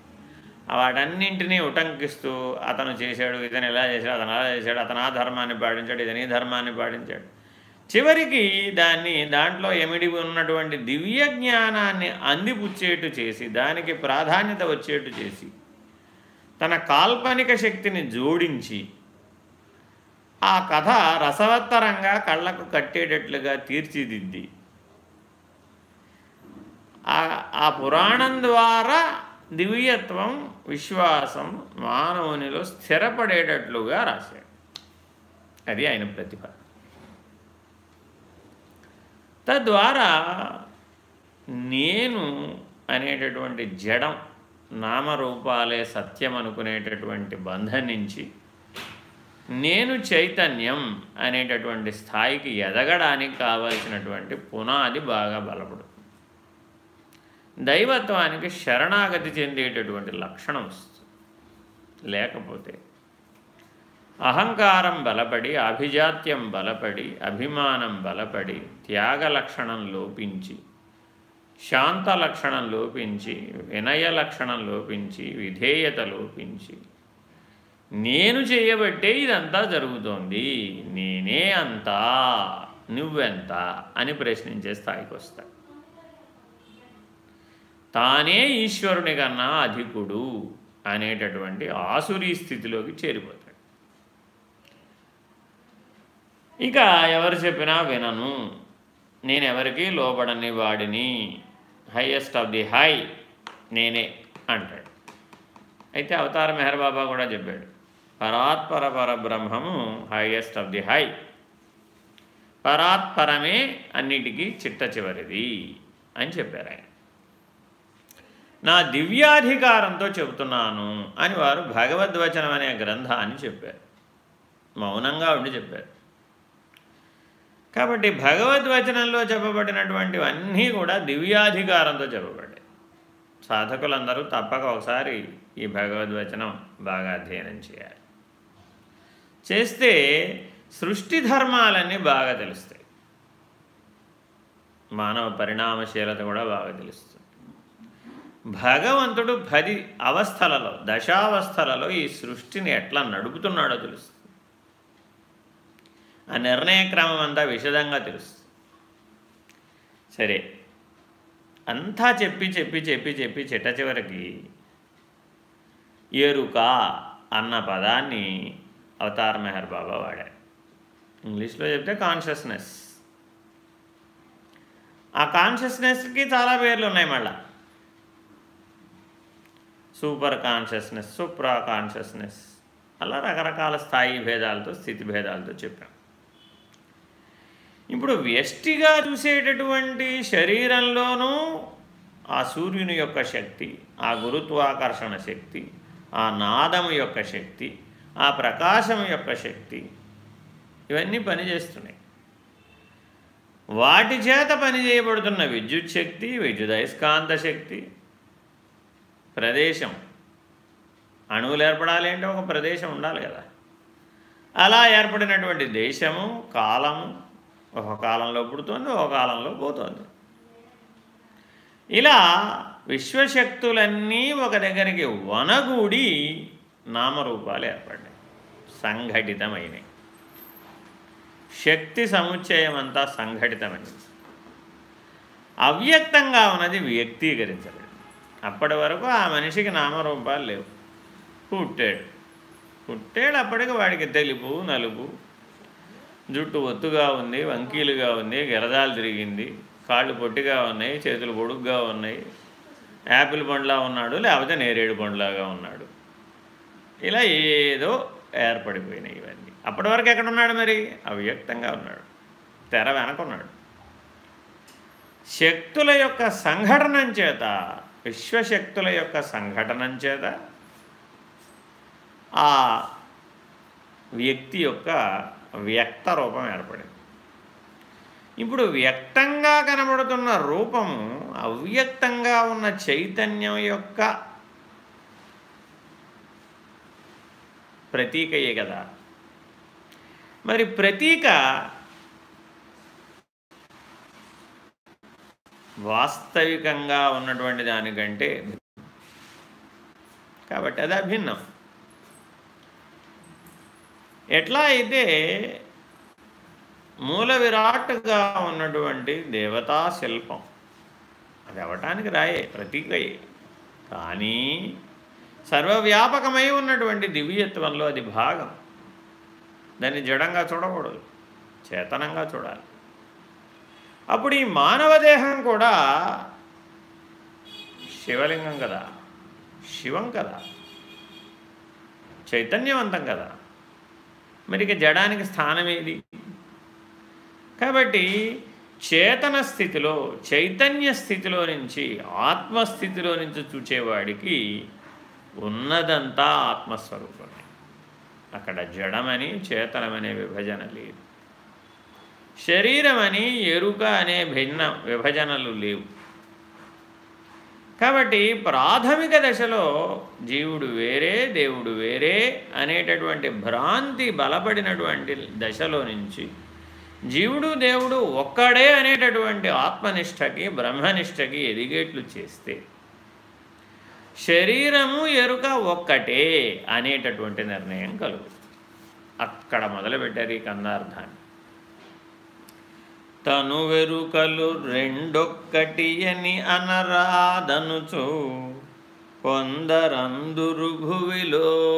వాటన్నింటినీ ఉటంకిస్తూ అతను చేశాడు ఇతను ఎలా చేశాడు అతను అలా చేశాడు అతను ఆ ధర్మాన్ని పాటించాడు ఇతని ధర్మాన్ని పాటించాడు. చివరికి దాన్ని దాంట్లో ఎమిడి ఉన్నటువంటి దివ్య జ్ఞానాన్ని అందిపుచ్చేట్టు చేసి దానికి ప్రాధాన్యత వచ్చేట్టు చేసి తన కాల్పనిక శక్తిని జోడించి ఆ కథ రసవత్తరంగా కళ్ళకు కట్టేటట్లుగా తీర్చిదిద్ది. ఆ పురాణం ద్వారా దివ్యత్వం విశ్వాసం మానవునిలో స్థిరపడేటట్లుగా రాశాడు. అది ఆయన ప్రతిభ. తద్వారా నేను అనేటటువంటి జడం నామరూపాలే సత్యం అనుకునేటటువంటి బంధం నుంచి నేను చైతన్యం అనేటటువంటి స్థాయికి ఎదగడానికి కావలసినటువంటి పునాది బాగా బలపడుతుంది దైవత్వానికి శరణాగతి చెందేటటువంటి లక్షణం వస్తుంది. లేకపోతే అహంకారం బలపడి అభిజాత్యం బలపడి అభిమానం బలపడి త్యాగ లక్షణం లోపించి శాంత లక్షణం లోపించి వినయ లక్షణం లోపించి విధేయత లోపించి నేను చేయబట్టే ఇదంతా జరుగుతోంది. నేనే అంతా నువ్వెంత అని ప్రశ్నించే స్థాయికి వస్తా తానే ఈశ్వరుని కన్నా అధికుడు అనేటటువంటి ఆసురీ స్థితిలోకి చేరిపోతాడు. ఇక ఎవరు చెప్పినా వినను. నేను ఎవరికి లోబడని వాడిని. హయ్యెస్ట్ ఆఫ్ ది హై నేనే అంటాడు. అయితే అవతార మెహర్ బాబా కూడా చెప్పాడు పరాత్పర పరబ్రహ్మము హైయెస్ట్ ఆఫ్ ది హై పరాత్పరమే అన్నిటికీ చిట్ట చివరిది అని చెప్పారు ఆయన. నా దివ్యాధికారంతో చెబుతున్నాను అని వారు భగవద్వచనం అనే గ్రంథాన్ని చెప్పారు. మౌనంగా ఉండి చెప్పారు. కాబట్టి భగవద్వచనంలో చెప్పబడినటువంటివన్నీ కూడా దివ్యాధికారంతో చెప్పబడ్డాయి. సాధకులందరూ తప్పక ఒకసారి ఈ భగవద్వచనం బాగా అధ్యయనం చేయాలి. చేస్తే సృష్టి ధర్మాలన్నీ బాగా తెలుస్తాయి. మానవ పరిణామశీలత కూడా బాగా తెలుస్తుంది. భగవంతుడు పది అవస్థలలో దశావస్థలలో ఈ సృష్టిని ఎట్లా నడుపుతున్నాడో తెలుస్తుంది. ఆ నిర్ణయ క్రమం అంతా విషదంగా తెలుస్తుంది. సరే అంతా చెప్పి చెప్పి చెప్పి చెప్పి చిట్ట చివరికి ఎరుక అన్న పదాన్ని అవతార్ మెహర్ బాబా వాడారు ఇంగ్లీష్లో చెప్తే కాన్షియస్నెస్ ఆ కాన్షియస్నెస్కి చాలా పేర్లు ఉన్నాయి మళ్ళా. సూపర్ కాన్షియస్నెస్ సూప్రా కాన్షియస్నెస్ అలా రకరకాల స్థాయి భేదాలతో స్థితి భేదాలతో చెప్పాం. ఇప్పుడు వ్యష్టిగా చూసేటటువంటి శరీరంలోనూ ఆ సూర్యుని యొక్క శక్తి ఆ గురుత్వాకర్షణ శక్తి ఆ నాదము యొక్క శక్తి ఆ ప్రకాశం యొక్క శక్తి. ఇవన్నీ పనిచేస్తున్నాయి వాటి చేత పనిచేయబడుతున్న విద్యుత్ శక్తి విద్యుదయస్కాంత శక్తి ప్రదేశం. అణువులు ఏర్పడాలి అంటే ఒక ప్రదేశం ఉండాలి కదా. అలా ఏర్పడినటువంటి దేశము కాలము ఒక కాలంలో పుడుతుంది ఒక కాలంలో పోతుంది. ఇలా విశ్వశక్తులన్నీ ఒక దగ్గరికి వనగూడి నామరూపాలు ఏర్పడినాయి సంఘటితమైనవి. శక్తి సముచ్చయం అంతా సంఘటితమైనది. అవ్యక్తంగా ఉన్నది వ్యక్తీకరించలేదు అప్పటి వరకు ఆ మనిషికి నామరూపాలు లేవు. పుట్టాడు. పుట్టాడు అప్పటికి వాడికి తెలుపు నలుపు జుట్టు ఒత్తుగా ఉంది వంకీలుగా ఉంది గిరదాలు తిరిగింది కాళ్ళు పొట్టిగా ఉన్నాయి చేతులు పొడుగ్గా ఉన్నాయి యాపిల్ పండ్లా ఉన్నాడు లేకపోతే నేరేడు పండ్లాగా ఉన్నాడు. ఇలా ఏదో ఏర్పడిపోయినాయి ఇవన్నీ. అప్పటి వరకు ఎక్కడున్నాడు మరి? అవ్యక్తంగా ఉన్నాడు. తెర వెనకున్నాడు. శక్తుల యొక్క సంఘటనం చేత విశ్వశక్తుల యొక్క సంఘటనం చేత ఆ వ్యక్తి యొక్క వ్యక్త రూపం ఏర్పడింది. ఇప్పుడు వ్యక్తంగా కనబడుతున్న రూపము అవ్యక్తంగా ఉన్న చైతన్యం యొక్క ప్రతీకయే కదా. మరి ప్రతీక వాస్తవికంగా ఉన్నటువంటి దానికంటే కాబట్టి అది అభిన్నం. ఎట్లా అయితే మూల విరాట్గా ఉన్నటువంటి దేవతా శిల్పం అది అవటానికి రాయే ప్రతీకయే. కానీ సర్వవ్యాపకమై ఉన్నటువంటి దివ్యత్వంలో అది భాగం. దాన్ని జడంగా చూడకూడదు చేతనంగా చూడాలి. అప్పుడు ఈ మానవ దేహం కూడా శివలింగం కదా శివం కదా చైతన్యవంతం కదా. మరి జడానికి స్థానం ఏది? కాబట్టి చేతన స్థితిలో చైతన్య స్థితిలో నుంచి ఆత్మస్థితిలో నుంచి చూచేవాడికి ఉన్నదంతా ఆత్మస్వరూపమే. అక్కడ జడమని చేతనమనే విభజన లేదు. శరీరమని ఎరుక అనే భిన్న విభజనలు లేవు. కాబట్టి ప్రాథమిక దశలో జీవుడు వేరే దేవుడు వేరే అనేటటువంటి భ్రాంతి బలపడినటువంటి దశలో నుంచి జీవుడు దేవుడు ఒక్కడే అనేటటువంటి ఆత్మనిష్టకి బ్రహ్మనిష్టకి ఎదిగేట్లు చేస్తే శరీరము ఎరుక ఒక్కటే అనేటటువంటి నిర్ణయం కలుగుతుంది అక్కడ మొదలుపెట్టారు ఈ కందార్థాన్ని. తను వెరుకలు రెండొక్కటి అని అనరాదనుచు కొందరందురు భువిలో.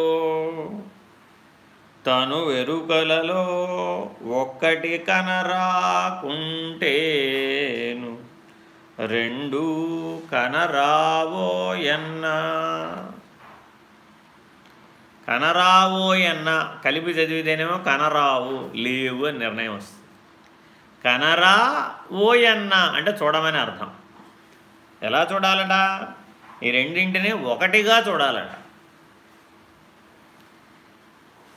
తను వెరుకలలో ఒక్కటి కనరాకుంటేను రెండు కనరావోయన్న కనరావోయన్న కలిపి చదివితేనేమో కనరావు లేవు అని నిర్ణయం వస్తుంది. కనరా ఓయన్న అంటే చూడమని అర్థం. ఎలా చూడాలట? ఈ రెండింటిని ఒకటిగా చూడాలట.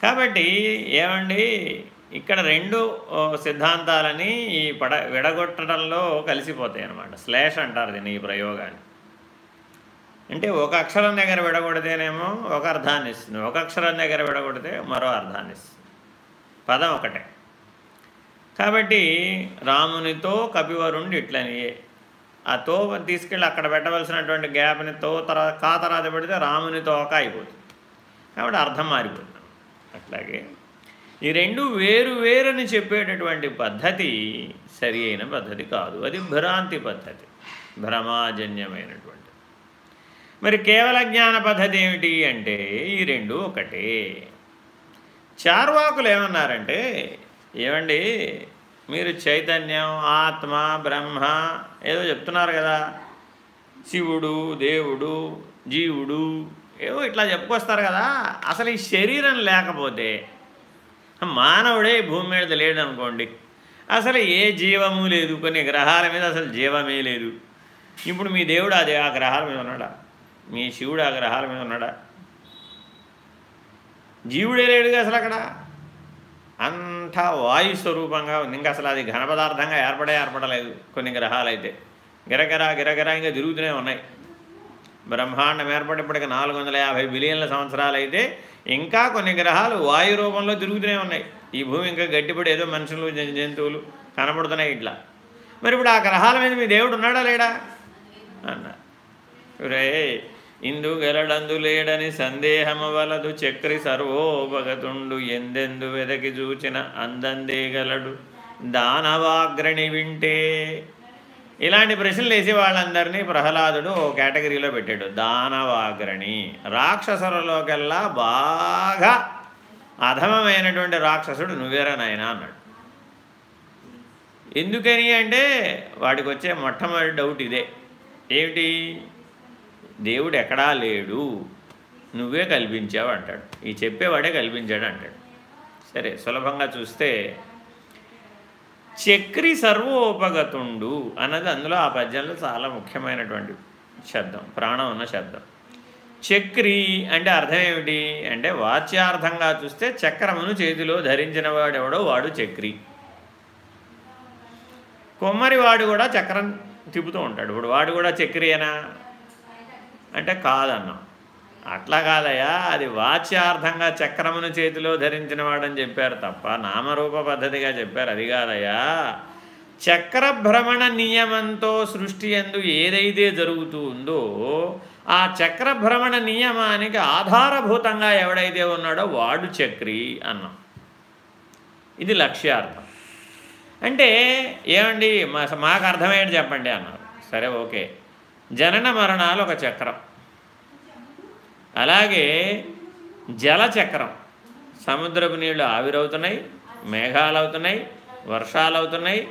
కాబట్టి ఏమండి? ఇక్కడ రెండు సిద్ధాంతాలని ఈ పడ విడగొట్టడంలో కలిసిపోతాయి అన్నమాట. స్లేష్ అంటారు దీన్ని ఈ ప్రయోగాన్ని. అంటే ఒక అక్షరం దగ్గర విడగొడితేనేమో ఒక అర్థాన్ని ఇస్తుంది. ఒక అక్షరం దగ్గర విడగొడితే మరో అర్థాన్ని ఇస్తుంది. పదం ఒకటే. కాబట్టి రామునితో కపివరుణ్ణి ఇట్లనియే ఆ తో తీసుకెళ్ళి అక్కడ పెట్టవలసినటువంటి గ్యాప్ని తో తర్వాత కా తర్వాత పెడితే రామునితో ఒక అయిపోతుంది. కాబట్టి అర్థం మారిపోతుంది. అట్లాగే ఈ రెండు వేరు వేరని చెప్పేటటువంటి పద్ధతి సరి అయిన పద్ధతి కాదు. అది భ్రాంతి పద్ధతి భ్రమాజన్యమైనటువంటి మరి కేవల జ్ఞాన పద్ధతి ఏమిటి అంటే ఈ రెండు ఒకటే. చార్వాకులు ఏమన్నారంటే ఏమండి మీరు చైతన్యం ఆత్మ బ్రహ్మ ఏదో చెప్తున్నారు కదా. శివుడు దేవుడు జీవుడు ఏవో ఇట్లా చెప్పుకొస్తారు కదా. అసలు ఈ శరీరం లేకపోతే మానవుడే భూమి మీద లేడు అనుకోండి అసలు ఏ జీవము లేదు. కొన్ని గ్రహాల మీద అసలు జీవమే లేదు. ఇప్పుడు మీ దేవుడు అదే ఆ గ్రహాల మీద ఉన్నాడా? మీ శివుడు ఆ గ్రహాల మీద ఉన్నాడా? జీవుడే లేడుగా అసలు అక్కడ? అంతా వాయు స్వరూపంగా ఉంది. ఇంకా అసలు అది ఘన పదార్థంగా ఏర్పడే ఏర్పడలేదు. కొన్ని గ్రహాలు అయితే గిరగిరా గిరగిరా ఇంకా తిరుగుతూనే ఉన్నాయి. బ్రహ్మాండం ఏర్పడినప్పటికీ నాలుగు వందల యాభై బిలియన్ల సంవత్సరాలు అయితే ఇంకా కొన్ని గ్రహాలు వాయు రూపంలో తిరుగుతూనే ఉన్నాయి. ఈ భూమి ఇంకా గట్టిపడి ఏదో మనుషులు జంతువులు కనబడుతున్నాయి ఇట్లా. మరి ఇప్పుడు ఆ గ్రహాల మీద మీ దేవుడు ఉన్నాడా లేడా? అన్నారు రే ఇందు గెలడందు లేడని సందేహము వలదు చక్రి సర్వోపగతుండు. ఎందెందు వెదకి చూచిన అందందే గలడు. దానవాగ్రణి వింటే ఇలాంటి ప్రశ్నలు వేసి వాళ్ళందరినీ ప్రహ్లాదుడు ఓ కేటగిరీలో పెట్టాడు. దానవాగ్రణి. రాక్షసులలోకెల్లా బాగా అధమమైనటువంటి రాక్షసుడు నువ్వేరా నాయన అన్నాడు. ఎందుకని అంటే వాడికి వచ్చే మొట్టమొదటి డౌట్ ఇదే. ఏమిటి? దేవుడు ఎక్కడా లేడు. నువ్వే కల్పించావు అంటాడు. ఈ చెప్పేవాడే కల్పించాడు అంటాడు. సరే సులభంగా చూస్తే చక్రి సర్వోపగతుండు అన్నది అందులో ఆ పద్యంలో చాలా ముఖ్యమైనటువంటి శబ్దం ప్రాణం ఉన్న శబ్దం. చక్రి అంటే అర్థం ఏమిటి? అంటే వాచ్యార్థంగా చూస్తే చక్రమును చేతిలో ధరించిన వాడెవడో వాడు చక్రి. కొమ్మరి వాడు కూడా చక్రం తిప్పుతూ ఉంటాడు. ఇప్పుడు వాడు కూడా చక్రియనా? అంటే కాదన్నాం. అట్లా కాదయ్యా అది వాచ్యార్థంగా చక్రమును చేతిలో ధరించిన వాడని చెప్పారు తప్ప నామరూప పద్ధతిగా చెప్పారు. అది కాదయ్యా. చక్రభ్రమణ నియమంతో సృష్టి ఎందు ఏదైతే జరుగుతూ ఉందో ఆ చక్రభ్రమణ నియమానికి ఆధారభూతంగా ఎవడైతే ఉన్నాడో వాడు చక్రి అన్నాం. ఇది లక్ష్యార్థం. అంటే ఏమండి మాకు అర్థమయ్యేది చెప్పండి అన్నారు. సరే ఓకే. జనన మరణాలు ఒక చక్రం. అలాగే జలచక్రం సముద్రపు నీళ్ళు ఆవిరవుతున్నాయి మేఘాలు అవుతున్నాయి వర్షాలు అవుతున్నాయి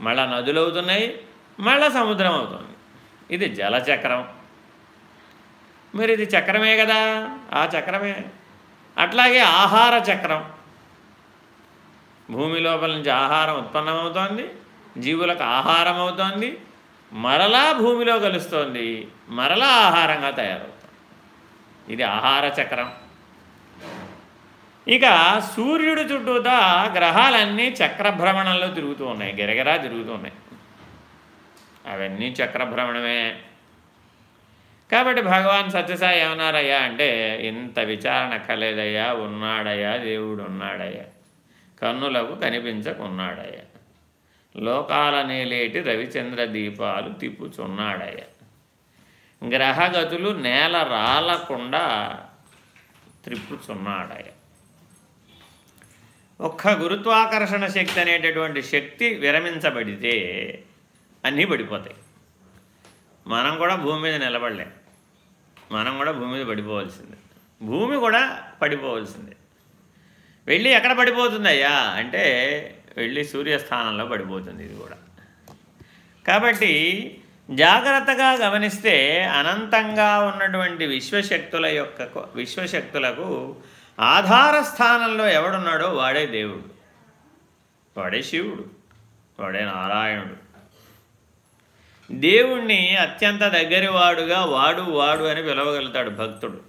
మళ్ళా నదులు అవుతున్నాయి మళ్ళా సముద్రం అవుతుంది. ఇది జలచక్రం మరి ఇది చక్రమే కదా? ఆ చక్రమే. అట్లాగే ఆహార చక్రం. భూమి లోపల నుంచి ఆహారం ఉత్పన్నమవుతోంది జీవులకు ఆహారం అవుతోంది మరలా భూమిలో కలుస్తోంది మరలా ఆహారంగా తయారవుతుంది. ఇది ఆహార చక్రం. ఇక సూర్యుడు చుట్టూతా గ్రహాలన్నీ చక్రభ్రమణంలో తిరుగుతూ ఉన్నాయి. గిరగిరా తిరుగుతూ ఉన్నాయి. అవన్నీ చక్రభ్రమణమే. కాబట్టి భగవాన్ సత్యసాయి ఏమన్నారయ్యా అంటే ఇంత విచారణ కలేదయ్యా ఉన్నాడయ్యా దేవుడు ఉన్నాడయ్యా. కన్నులకు కనిపించకున్నాడయ్యా. లోకాలనేలేటి రవిచంద్ర దీపాలు తిప్పుచున్నాడయ్యా. గ్రహగతులు నేల రాలకుండా త్రిప్పుచున్నాడయ్యా ఒక్క గురుత్వాకర్షణ శక్తి అనేటటువంటి శక్తి విరమించబడితే అన్నీ పడిపోతాయి. మనం కూడా భూమి మీద నిలబడలేం. మనం కూడా భూమి మీద పడిపోవాల్సిందే. భూమి కూడా పడిపోవాల్సిందే. వెళ్ళి ఎక్కడ పడిపోతుందయ్యా? అంటే వెళ్ళి సూర్యస్థానంలో పడిపోతుంది ఇది కూడా. కాబట్టి జాగ్రత్తగా గమనిస్తే అనంతంగా ఉన్నటువంటి విశ్వశక్తుల యొక్క విశ్వశక్తులకు ఆధార స్థానంలో ఎవడున్నాడో వాడే దేవుడు. వాడే శివుడు. వాడే నారాయణుడు. దేవుణ్ణి అత్యంత దగ్గరివాడుగా వాడు వాడు అని పిలవగలుగుతాడు భక్తుడు.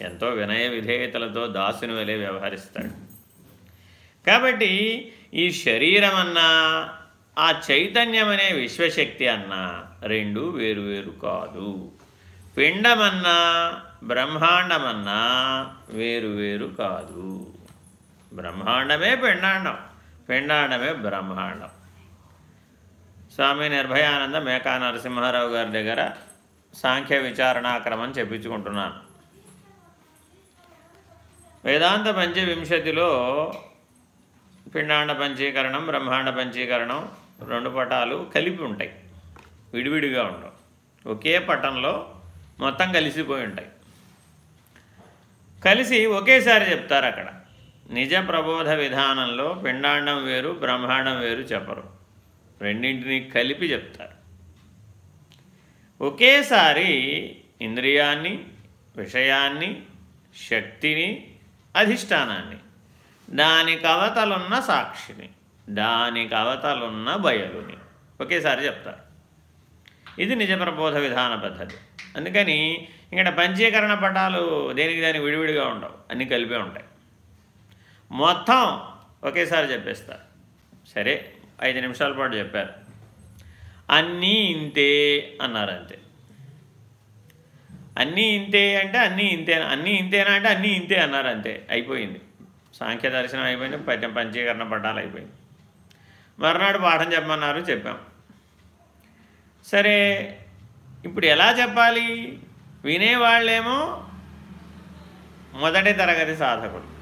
ఎంతో వినయ విధేయతలతో దాసుని వలె వ్యవహరిస్తాడు. కాబట్టి ఈ శరీరం అన్నా ఆ చైతన్యం అనే విశ్వశక్తి అన్నా రెండు వేరు వేరు కాదు. పిండమన్నా బ్రహ్మాండమన్నా వేరువేరు కాదు. బ్రహ్మాండమే పిండాండం పిండాండమే బ్రహ్మాండం. స్వామి నిర్భయానంద మేకా నరసింహారావు గారి దగ్గర సాంఖ్య విచారణాక్రమం చెప్పించుకుంటున్నాను. వేదాంత పంచవింశతిలో పిండాండ పంచీకరణం బ్రహ్మాండ పంచీకరణం రెండు పటాలు కలిపి ఉంటాయి. విడివిడిగా ఉండవు. ఒకే పటంలో మొత్తం కలిసిపోయి ఉంటాయి. కలిసి ఒకేసారి చెప్తారు అక్కడ. నిజ ప్రబోధ విధానంలో పిండాండం వేరు బ్రహ్మాండం వేరు చెప్పరు. రెండింటిని కలిపి చెప్తారు. ఒకేసారి ఇంద్రియాన్ని విషయాన్ని శక్తిని అధిష్టానాన్ని దాని కవతలున్న సాక్షిని దానికి అవతలున్న బయలుని. ఒకేసారి చెప్తారు ఇది నిజ ప్రబోధ విధాన పద్ధతి. అందుకని ఇక్కడ పంచీకరణ పటాలు దేనికి దానికి విడివిడిగా ఉండవు. అన్నీ కలిపే ఉంటాయి. మొత్తం ఒకేసారి చెప్పేస్తారు సరే ఐదు నిమిషాల పాటు చెప్పారు. అన్నీ ఇంతే అన్నారు అంతే అన్నీ ఇంతే అంటే అన్నీ ఇంతేనా అన్నీ ఇంతేనా అంటే అన్నీ ఇంతే అన్నారు అంతే అయిపోయింది. సాంఖ్య దర్శనం అయిపోయింది పంచీకరణ పటాలు అయిపోయింది. మర్నాడు పాఠం చెప్పమన్నారు చెప్పాం. సరే ఇప్పుడు ఎలా చెప్పాలి? వినేవాళ్ళేమో మొదటి తరగతి సాధకుడు.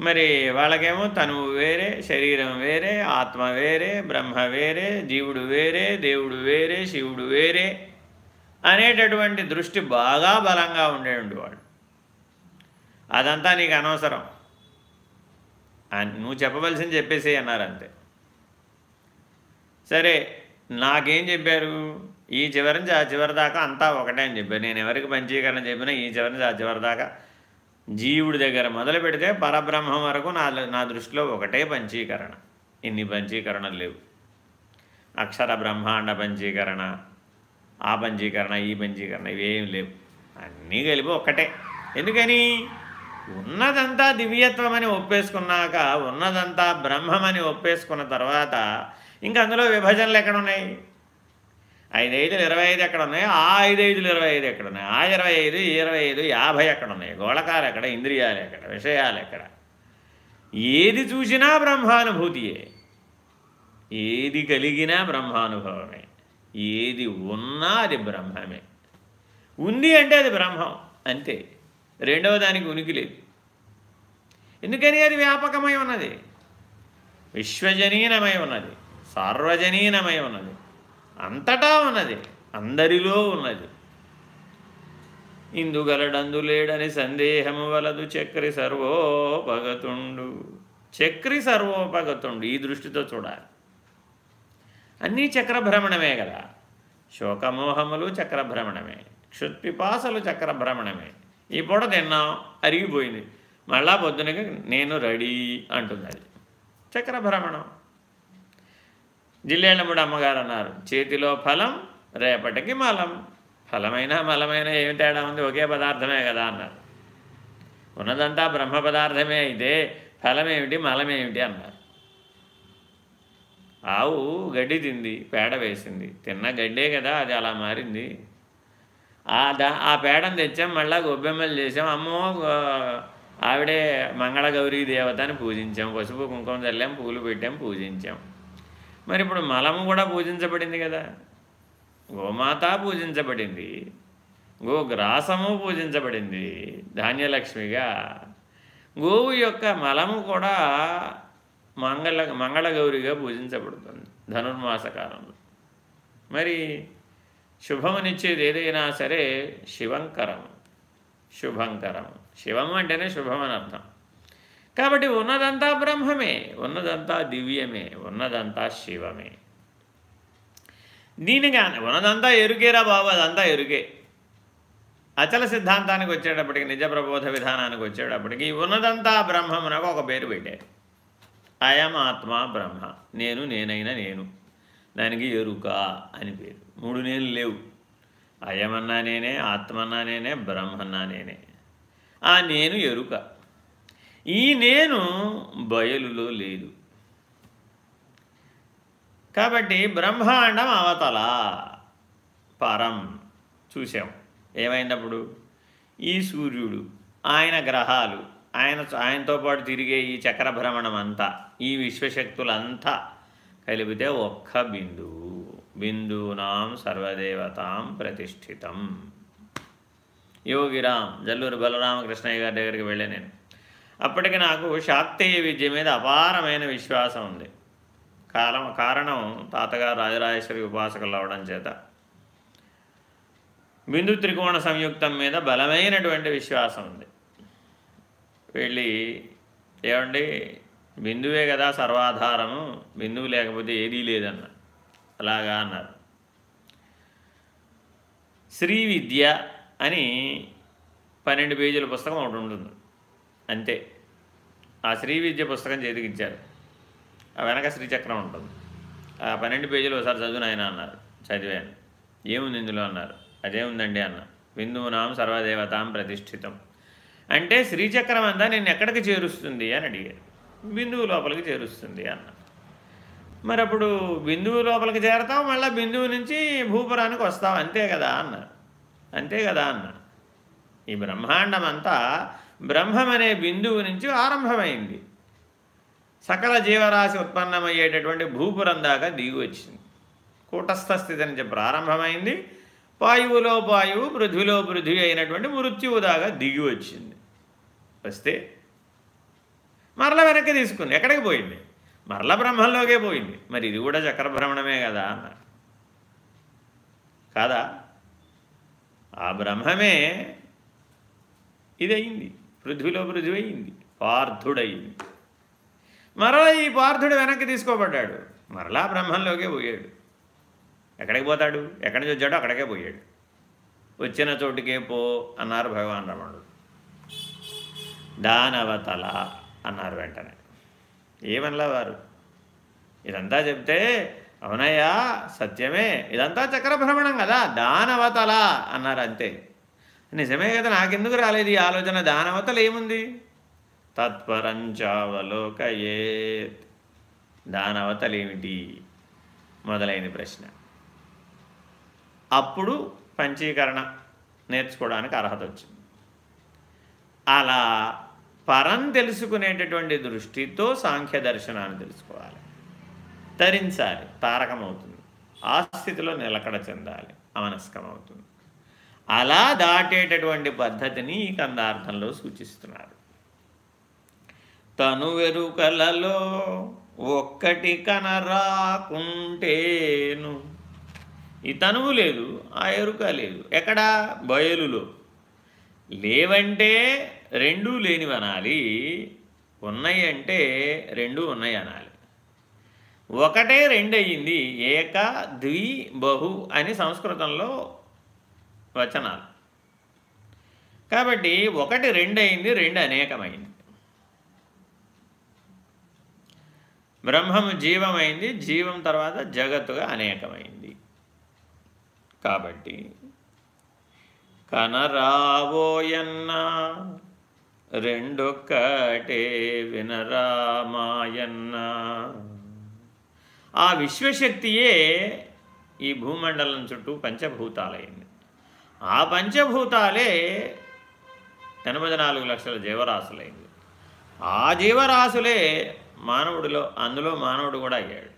మరి వాళ్ళకేమో తను వేరే శరీరం వేరే ఆత్మ వేరే బ్రహ్మ వేరే జీవుడు వేరే దేవుడు వేరే శివుడు వేరే అనేటటువంటి దృష్టి బాగా బలంగా ఉండేవాడు. అదంతా నీకు అనవసరం. నువ్వు చెప్పవలసింది చెప్పేసి అన్నారు అంతే సరే నాకేం చెప్పారు? ఈ చివరి నుంచి ఆ చివరి దాకా అంతా ఒకటే అని చెప్పారు. నేను ఎవరికి పంచీకరణ చెప్పినా ఈ చివరి నుంచి ఆ చివరి దాకా జీవుడి దగ్గర మొదలు పెడితే పరబ్రహ్మం వరకు నా నా దృష్టిలో ఒకటే పంచీకరణ. ఇన్ని పంచీకరణలు లేవు. అక్షర బ్రహ్మాండ పంచీకరణ ఆ పంచీకరణ ఈ పంచీకరణ ఇవేం లేవు. అన్నీ కలిపి ఒక్కటే ఎందుకని? ఉన్నదంతా దివ్యత్వమని ఒప్పేసుకున్నాక ఉన్నదంతా బ్రహ్మమని ఒప్పేసుకున్న తర్వాత ఇంక అందులో విభజనలు ఎక్కడ ఉన్నాయి ఐదైదులు ఇరవై ఐదు ఎక్కడ ఉన్నాయి ఆ ఐదైదులు ఇరవై ఐదు ఎక్కడ ఉన్నాయి ఆ ఇరవై ఐదు ఇరవై ఐదు యాభై ఎక్కడ ఉన్నాయి గోళకాలు ఎక్కడ? ఇంద్రియాలు ఎక్కడ? విషయాలు ఎక్కడ? ఏది చూసినా బ్రహ్మానుభూతియే. ఏది కలిగినా బ్రహ్మానుభవమే. ఏది ఉన్నా అది బ్రహ్మమే. ఉంది అంటే అది బ్రహ్మం. అంతే. రెండవ దానికి ఉనికి లేదు. ఎందుకని అది వ్యాపకమై ఉన్నది? విశ్వజనీనమై ఉన్నది సార్వజనీనమై ఉన్నది అంతటా ఉన్నది అందరిలో ఉన్నది. ఇందుగలడందు లేడని సందేహము వలదు చక్రి సర్వోపగతుండు. చక్రి సర్వోపగతుండు ఈ దృష్టితో చూడాలి. అన్నీ చక్రభ్రమణమే కదా. శోకమోహములు చక్రభ్రమణమే క్షుత్పిపాసలు చక్రభ్రమణమే. ఈ పూట తిన్నాం అరిగిపోయింది. మళ్ళా పొద్దునకి నేను రెడీ అంటుంది అది. చక్రభ్రమణం జిల్లేళ్ళముడు అమ్మగారు అన్నారు. చేతిలో ఫలం రేపటికి మలం. ఫలమైన మలమైన ఏమి తేడా ఉంది? ఒకే పదార్థమే కదా అన్నారు. ఉన్నదంతా బ్రహ్మ పదార్థమే అయితే ఫలమేమిటి మలమేమిటి అన్నారు. ఆవు గడ్డి తింది పేడ వేసింది. తిన్న గడ్డే కదా అది అలా మారింది. దా ఆ పేడను తెచ్చాం మళ్ళీ గొబ్బెమ్మలు చేసాం. అమ్మో ఆవిడే మంగళగౌరీ దేవతని పూజించాం. పసుపు కుంకుమ చల్లాం పూలు పెట్టాం పూజించాం. మరి ఇప్పుడు మలము కూడా పూజించబడింది కదా. గోమాత పూజించబడింది. గోగ్రాసము పూజించబడింది ధాన్యలక్ష్మిగా. గోవు యొక్క మలము కూడా మంగళ మంగళగౌరిగా పూజించబడుతుంది ధనుర్మాస కాలంలో. మరి శుభమునిచ్చేది ఏదైనా సరే శివంకరం. శుభంకరం. శివం అంటేనే శుభం అని అర్థం. కాబట్టి ఉన్నదంతా బ్రహ్మమే ఉన్నదంతా దివ్యమే ఉన్నదంతా శివమే. దీనిగా ఉన్నదంతా ఎరుకేరా బాబు అదంతా ఎరుకే అచల సిద్ధాంతానికి వచ్చేటప్పటికి నిజ ప్రబోధ విధానానికి వచ్చేటప్పటికి ఉన్నదంతా బ్రహ్మమునకు ఒక పేరు పెట్టారు. అయం ఆత్మ బ్రహ్మ. నేను నేనైనా నేను. దానికి ఎరుక అని పేరు. మూడు నేను లేవు. అయమన్నా నేనే ఆత్మన్నా నేనే బ్రహ్మన్నా నేనే. ఆ నేను ఎరుక. ఈ నేను బయలులో లేదు. కాబట్టి బ్రహ్మాండం అవతల పరం చూసాం ఏమైనప్పుడు ఈ సూర్యుడు ఆయన గ్రహాలు ఆయన ఆయనతో పాటు తిరిగే ఈ చక్రభ్రమణం అంతా ఈ విశ్వశక్తులంతా కలిపితే ఒక్క బిందువు. బిందూనాం సర్వదేవతాం ప్రతిష్ఠితం. యోగిరామ్ జల్లూరు బలరామకృష్ణయ్య గారి దగ్గరికి వెళ్ళే నేను. అప్పటికి నాకు శాక్తేయ విద్య మీద అపారమైన విశ్వాసం ఉంది. కాలం కారణం తాతగారు రాజరాజేశ్వరి ఉపాసకులు అవడం చేత. బిందు త్రికోణ సంయుక్తం మీద బలమైనటువంటి విశ్వాసం ఉంది. వెళ్ళి ఏమండి బిందువే కదా సర్వాధారము బిందువు లేకపోతే ఏదీ లేదన్న అలాగా అన్నారు. శ్రీ విద్య అని పన్నెండు పేజీల పుస్తకం ఒకటి ఉంటుంది. అంతే. ఆ శ్రీ విద్య పుస్తకం చేతికిచ్చారు. ఆ వెనక శ్రీచక్రం ఉంటుంది. ఆ పన్నెండు పేజీలు ఒకసారి చదువును ఆయన అన్నారు. చదివాను. ఏముంది ఇందులో అన్నారు. అదేముందండి అన్న. బిందువునాం సర్వదేవతాం ప్రతిష్ఠితం. అంటే శ్రీచక్రం అంతా నేను ఎక్కడికి చేరుస్తుంది అని అడిగారు. బిందువు లోపలికి చేరుస్తుంది అన్న. మరి అప్పుడు బిందువు లోపలికి చేరతాం మళ్ళీ బిందువు నుంచి భూపురానికి వస్తాం అంతే కదా అన్న అంతే కదా అన్న ఈ బ్రహ్మాండం అంతా బ్రహ్మమనే బిందువు నుంచి ఆరంభమైంది. సకల జీవరాశి ఉత్పన్నమయ్యేటటువంటి భూపురం దాకా దిగి వచ్చింది. కూటస్థ స్థితి నుంచి ప్రారంభమైంది. వాయువులో వాయువు పృథ్వీలో పృథ్వీ అయినటువంటి మృత్యువు దాకా దిగి వచ్చింది. వస్తే మరల వెనక్కి తీసుకుంది. ఎక్కడికి పోయింది? మరల బ్రహ్మంలోకే పోయింది. మరి ఇది కూడా చక్రభ్రమణమే కదా అన్నారు. కాదా? ఆ బ్రహ్మమే ఇది అయింది పృథ్వీలో పృథ్వీ అయింది పార్థుడయింది. మరలా ఈ పార్థుడు వెనక్కి తీసుకోబడ్డాడు. మరలా బ్రహ్మంలోకే పోయాడు. ఎక్కడికి పోతాడు? ఎక్కడి నుంచి వచ్చాడో అక్కడికే పోయాడు. వచ్చిన చోటుకే పో అన్నారు భగవాన్ రమణుడు. దానవతల అన్నారు వెంటనే. ఏమనలా వారు? ఇదంతా చెప్తే అవునయ్యా సత్యమే. ఇదంతా చక్రభ్రమణం కదా దానవతల అన్నారు అంతే. నిజమే కదా నాకెందుకు రాలేదు ఈ ఆలోచన? దానవతలు ఏముంది? తత్పరంచావలోకయేత్ దానవతలేమిటి? మొదలైన ప్రశ్న. అప్పుడు పంచీకరణ నేర్చుకోవడానికి అర్హత వచ్చింది. అలా పరం తెలుసుకునేటటువంటి దృష్టితో సాంఖ్య దర్శనాన్ని తెలుసుకోవాలి. తరించాలి తారకమవుతుంది. ఆ స్థితిలో నిలకడ చెందాలి అమనస్కమవుతుంది. అలా దాటేటటువంటి పద్ధతిని ఈ కందార్థంలో సూచిస్తున్నారు. తను వెరుకలలో ఒక్కటి కనరాకుంటేను. ఈ తనువు లేదు ఆ ఎరుక లేదు. ఎక్కడ? బయలులో. లేవంటే రెండూ లేనివనాలి. ఉన్నాయి అంటే రెండూ ఉన్నాయి అనాలి. ఒకటే రెండు అయ్యింది ఏక ద్వి బహు అని సంస్కృతంలో వచనాలు. కాబట్టి ఒకటి రెండు అయింది రెండు అనేకమైంది బ్రహ్మము జీవమైంది జీవం తర్వాత జగత్తుగా అనేకమైంది. కాబట్టి కనరావోయన్నా రెండొక్కటే వినరామాయన్న. ఆ విశ్వశక్తియే ఈ భూమండలం చుట్టూ పంచభూతాలైంది. ఆ పంచభూతాలే ఎనభై నాలుగు లక్షల జీవరాశులైంది. ఆ జీవరాశులే మానవుడిలో అందులో మానవుడు కూడా అయ్యాడు.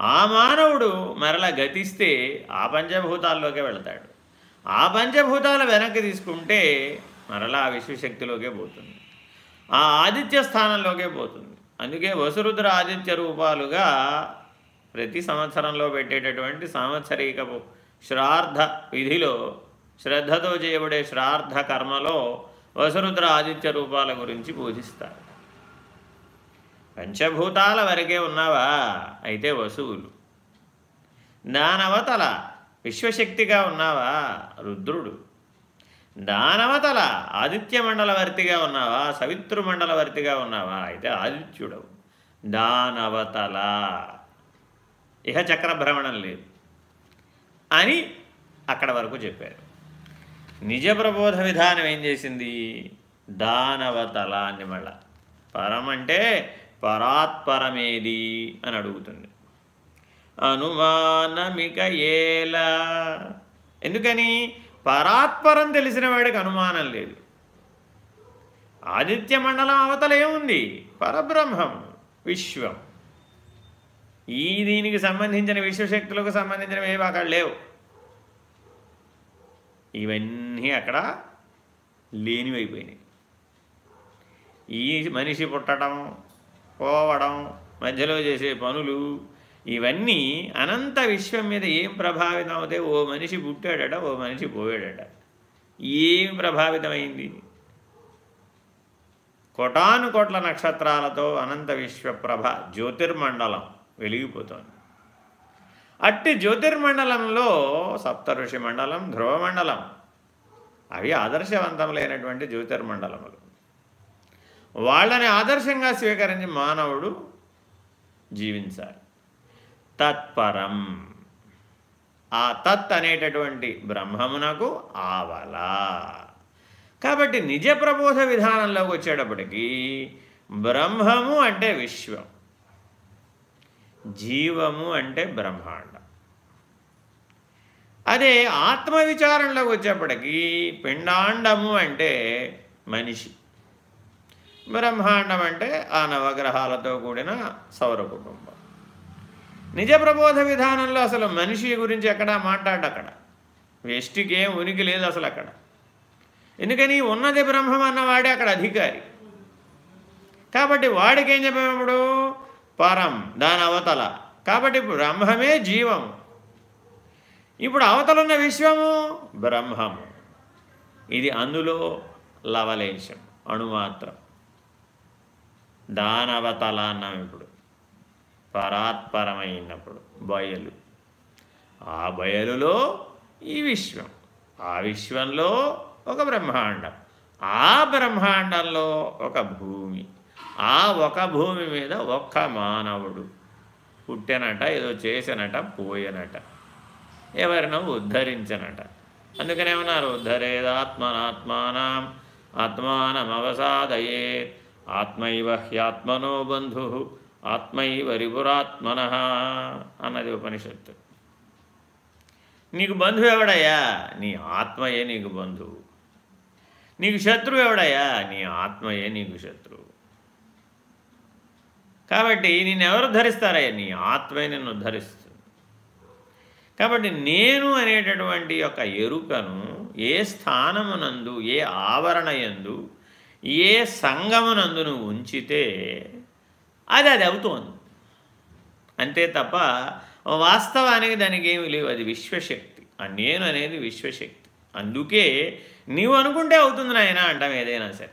ఆ మానవుడు మరల గతిస్తే ఆ పంచభూతాల్లోకే వెళతాడు. ఆ పంచభూతాలు వెనక్కి తీసుకుంటే మరలా ఆ విశ్వశక్తిలోకే పోతుంది. ఆ ఆదిత్య స్థానంలోకే పోతుంది. అందుకే వసురుద్ర ఆదిత్య రూపాలుగా ప్రతి సంవత్సరంలో పెట్టేటటువంటి సాంవత్సరికపు శ్రార్ధ విధిలో శ్రద్ధతో చేయబడే శ్రార్ధ కర్మలో వసురుద్ర ఆదిత్య రూపాల గురించి బోధిస్తారు పంచభూతాల వరకే ఉన్నావా? అయితే వసువులు. దానవతల విశ్వశక్తిగా ఉన్నావా? రుద్రుడు. దానవతల ఆదిత్య మండలవర్తిగా ఉన్నావా సవితృ మండలవర్తిగా ఉన్నావా? అయితే ఆదిత్యుడవు. దానవతల. ఇహ చక్రభ్రమణం లేదు అని అక్కడ వరకు చెప్పారు. నిజ ప్రబోధ విధానం ఏం చేసింది? దానవతల అని మళ్ళా. పరం అంటే పరాత్పరమేది అని అడుగుతుంది. అనుమానమిక ఏలా. ఎందుకని? పరాత్పరం తెలిసిన వాడికి అనుమానం లేదు. ఆదిత్య మండలం అవతల ఏముంది పరబ్రహ్మం విశ్వం. ఈ దీనికి సంబంధించిన విశ్వశక్తులకు సంబంధించినవి ఏవి అక్కడ లేవు. ఇవన్నీ అక్కడ లేనివైపోయినాయి. ఈ మనిషి పుట్టడం పోవడం మధ్యలో చేసే పనులు ఇవన్నీ అనంత విశ్వం మీద ఏం ప్రభావితం అవుతాయి? ఓ మనిషి పుట్టాడట ఓ మనిషి పోయాడట. ఏం ప్రభావితమైంది? కోటాను కోట్ల నక్షత్రాలతో అనంత విశ్వప్రభ జ్యోతిర్మండలం వెలిగిపోతోంది. అట్టి జ్యోతిర్మండలంలో సప్తఋషి మండలం ధ్రువమండలం అవి ఆదర్శవంతములైనటువంటి జ్యోతిర్మండలములు. వాళ్ళని ఆదర్శంగా స్వీకరించి మానవుడు జీవించాలి. తత్పరం. ఆ తత్ అనేటటువంటి బ్రహ్మమునకు ఆవల. కాబట్టి నిజ ప్రబోధ విధానంలోకి వచ్చేటప్పటికీ బ్రహ్మము అంటే విశ్వం. జీవము అంటే బ్రహ్మాండం. అదే ఆత్మవిచారణలోకి వచ్చేప్పటికీ పిండాండము అంటే మనిషి. బ్రహ్మాండం అంటే ఆ నవగ్రహాలతో కూడిన సౌర కుటుంబం. నిజ ప్రబోధ విధానంలో అసలు మనిషి గురించి ఎక్కడా మాట్లాడు అక్కడ. వ్యష్టికి ఏం ఉనికి లేదు అసలు అక్కడ. ఎందుకని ఉన్నది బ్రహ్మం అన్నవాడే అక్కడ అధికారి. కాబట్టి వాడికి ఏం చెప్పినప్పుడు పరం దాని అవతల. కాబట్టి బ్రహ్మమే జీవం ఇప్పుడు అవతలున్న విశ్వము బ్రహ్మము. ఇది అందులో లవలేశం అణుమాత్రం. దానవతల అన్నాం ఇప్పుడు. పరాత్పరమైనప్పుడు బయలు. ఆ బయలులో ఈ విశ్వం ఆ విశ్వంలో ఒక బ్రహ్మాండం ఆ బ్రహ్మాండంలో ఒక భూమి ఆ ఒక భూమి మీద ఒక్క మానవుడు పుట్టనట ఏదో చేసినట పోయనట ఎవరినో ఉద్ధరించనట. అందుకనేమన్నారు ఉద్ధరేదాత్మనాత్మానం ఆత్మానమవసాదయే ఆత్మైవ హ్యాత్మనో బంధు ఆత్మైవ రిపురాత్మన అన్నది ఉపనిషత్తు. నీకు బంధువు ఎవడయ్యా? నీ ఆత్మయే నీకు బంధువు. నీకు శత్రువు ఎవడయ్యా? నీ ఆత్మయే నీకు శత్రువు. కాబట్టి ఎవరు ధరిస్తారయ్యా? నీ ఆత్మే నిన్ను ధరిస్తుంది. కాబట్టి నేను అనేటటువంటి యొక్క ఎరుకను ఏ స్థానమునందు ఏ ఆవరణయందు ఏ సంగమునందు నువ్వు ఉంచితే అది అది అవుతోంది. అంతే తప్ప వాస్తవానికి దానికి ఏమి లేవు. అది విశ్వశక్తి. ఆ నేను అనేది విశ్వశక్తి. అందుకే నీవు అనుకుంటే అవుతుంది నాయన అంటాం ఏదైనా సరే.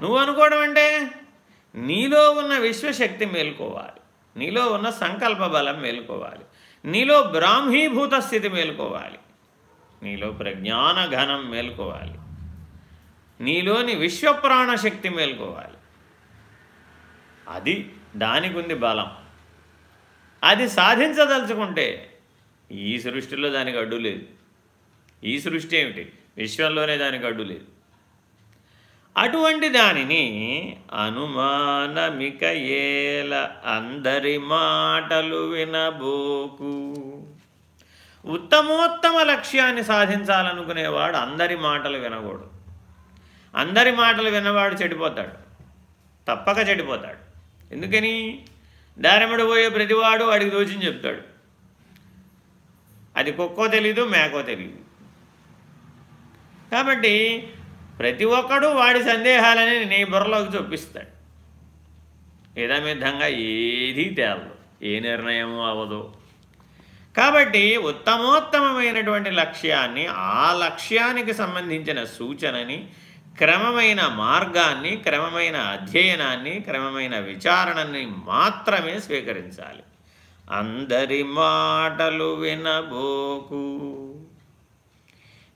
నువ్వు అనుకోవడం అంటే నీలో ఉన్న విశ్వశక్తి మేల్కోవాలి. నీలో ఉన్న సంకల్ప బలం మేల్కోవాలి. నీలో బ్రాహ్మీభూత స్థితి మేల్కోవాలి. నీలో ప్రజ్ఞాన ఘనం మేల్కోవాలి. నీలోని విశ్వప్రాణ శక్తి మేల్కోవాలి. అది దానికి ఉంది బలం. అది సాధించదలుచుకుంటే ఈ సృష్టిలో దానికి అడ్డు లేదు. ఈ సృష్టి ఏమిటి? విశ్వంలోనే దానికి అడ్డు లేదు. అటువంటి దానిని అనుమానమిక ఏల అందరి మాటలు వినబోకు. ఉత్తమోత్తమ లక్ష్యాన్ని సాధించాలనుకునేవాడు అందరి మాటలు వినకూడదు. అందరి మాటలు విన్నవాడు చెడిపోతాడు. తప్పక చెడిపోతాడు. ఎందుకని? దారిమడి పోయే ప్రతివాడు వాడికి దోచిని చెప్తాడు. అది కుక్కో తెలీదు మేకో తెలీదు. కాబట్టి ప్రతి ఒక్కడు వాడి సందేహాలని నీ బుర్రలోకి చూపిస్తాడు యథమిద్ధంగా ఏదీ తేలదు ఏ నిర్ణయము అవ్వదు. కాబట్టి ఉత్తమోత్తమైనటువంటి లక్ష్యాన్ని ఆ లక్ష్యానికి సంబంధించిన సూచనని క్రమమైన మార్గాన్ని క్రమమైన అధ్యయనాన్ని క్రమమైన విచారణని మాత్రమే స్వీకరించాలి. అందరి మాటలు వినబోకు.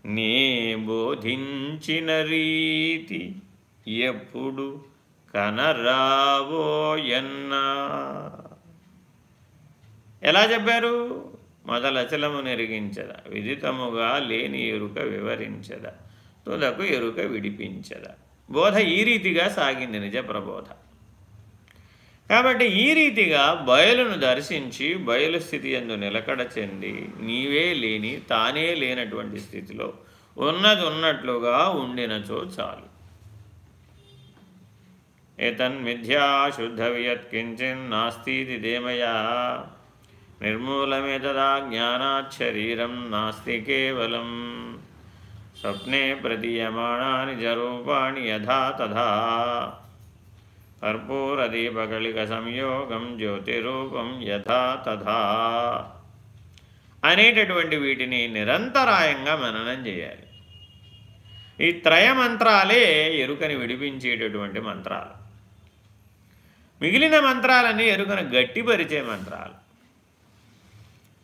నే బోధించిన రీతి ఎప్పుడు కనరావోయన్నా ఎలా చెప్పారు? మొదలచలము నెరిగించదా విదితముగా లేని ఎరుక వివరించదా. తులకు ఎరుక విడిపించద. బోధ ఈ రీతిగా సాగింది నిజ ప్రబోధ. కాబట్టి ఈ రీతిగా బయలును దర్శించి బయలు స్థితి ఎందు నిలకడ చెంది నీవే లేని తానే లేనటువంటి స్థితిలో ఉన్నది ఉన్నట్లుగా ఉండినచో చాలు. ఏతన్మిథ్యా శుద్ధ వియత్కించిన్నాస్తి దేమయా? నిర్మూలమేతదా జ్ఞానాత్ శరీరం నాస్తి కేవలం. స్వప్నే ప్రతీయమాణాని జరూపాణి యథా తథా కర్పూరదీపకళిక సంయోగం జ్యోతిరూపం యథా తథా అనేటటువంటి వీటిని నిరంతరాయంగా మననం చేయాలి. ఈ త్రయ మంత్రాలే ఎరుకని విడిపించేటటువంటి మంత్రాలు. మిగిలిన మంత్రాలన్నీ ఎరుకను గట్టిపరిచే మంత్రాలు.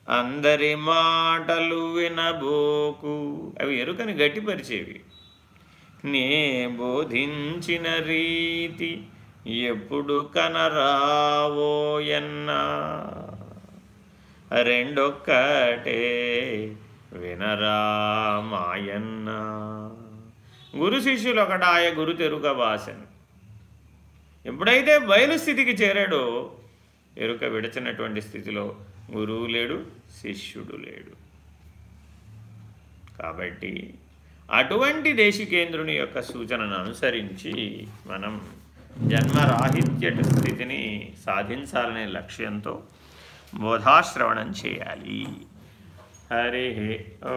అందరి మాటలు వినబోకు. అవి ఎరుకని గట్టిపరిచేవి. నే బోధించిన రీతి ఎప్పుడు కనరావోయన్నా. రెండొక్కటే వినరా మాయన్న గురు శిష్యులు ఒకటాయ గురు తెరుక భాషను ఎప్పుడైతే బయలుస్థితికి చేరాడో ఎరుక విడచినటువంటి స్థితిలో గురువు లేడు. శిష్యుడు లేడు. కాబట్టి అటువంటి దేశికేంద్రుని యొక్క సూచనను అనుసరించి మనం జన్మరాహిత్య స్థితిని సాధించాలనే లక్ష్యంతో బోధాశ్రవణం చేయాలి. హరి ఓ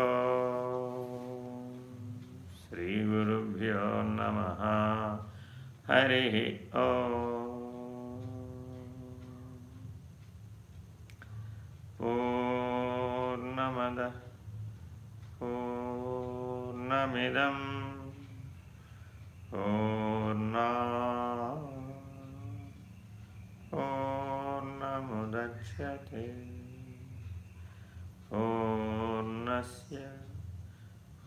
శ్రీ గురుభ్యో నమ. హరి ఓ. पूर्णमदः पूर्णमिदं पूर्णा पूर्णमुदक्ष्यते पूर्णस्य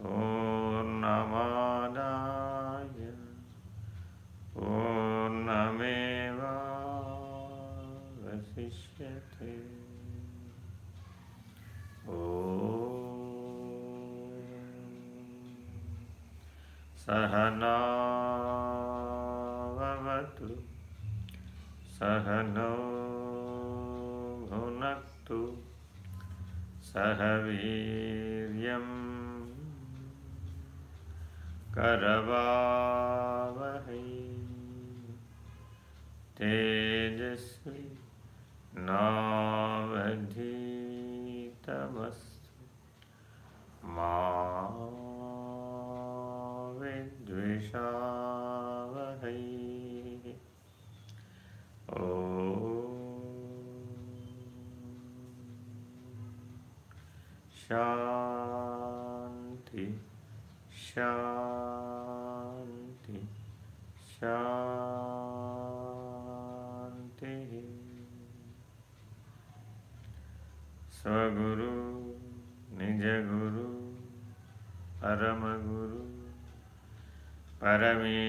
पूर्ण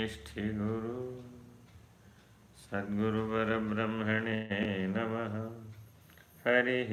परमेष्ठिगुरु सद्गुरुपरब्रह्मणे नमः। हरिः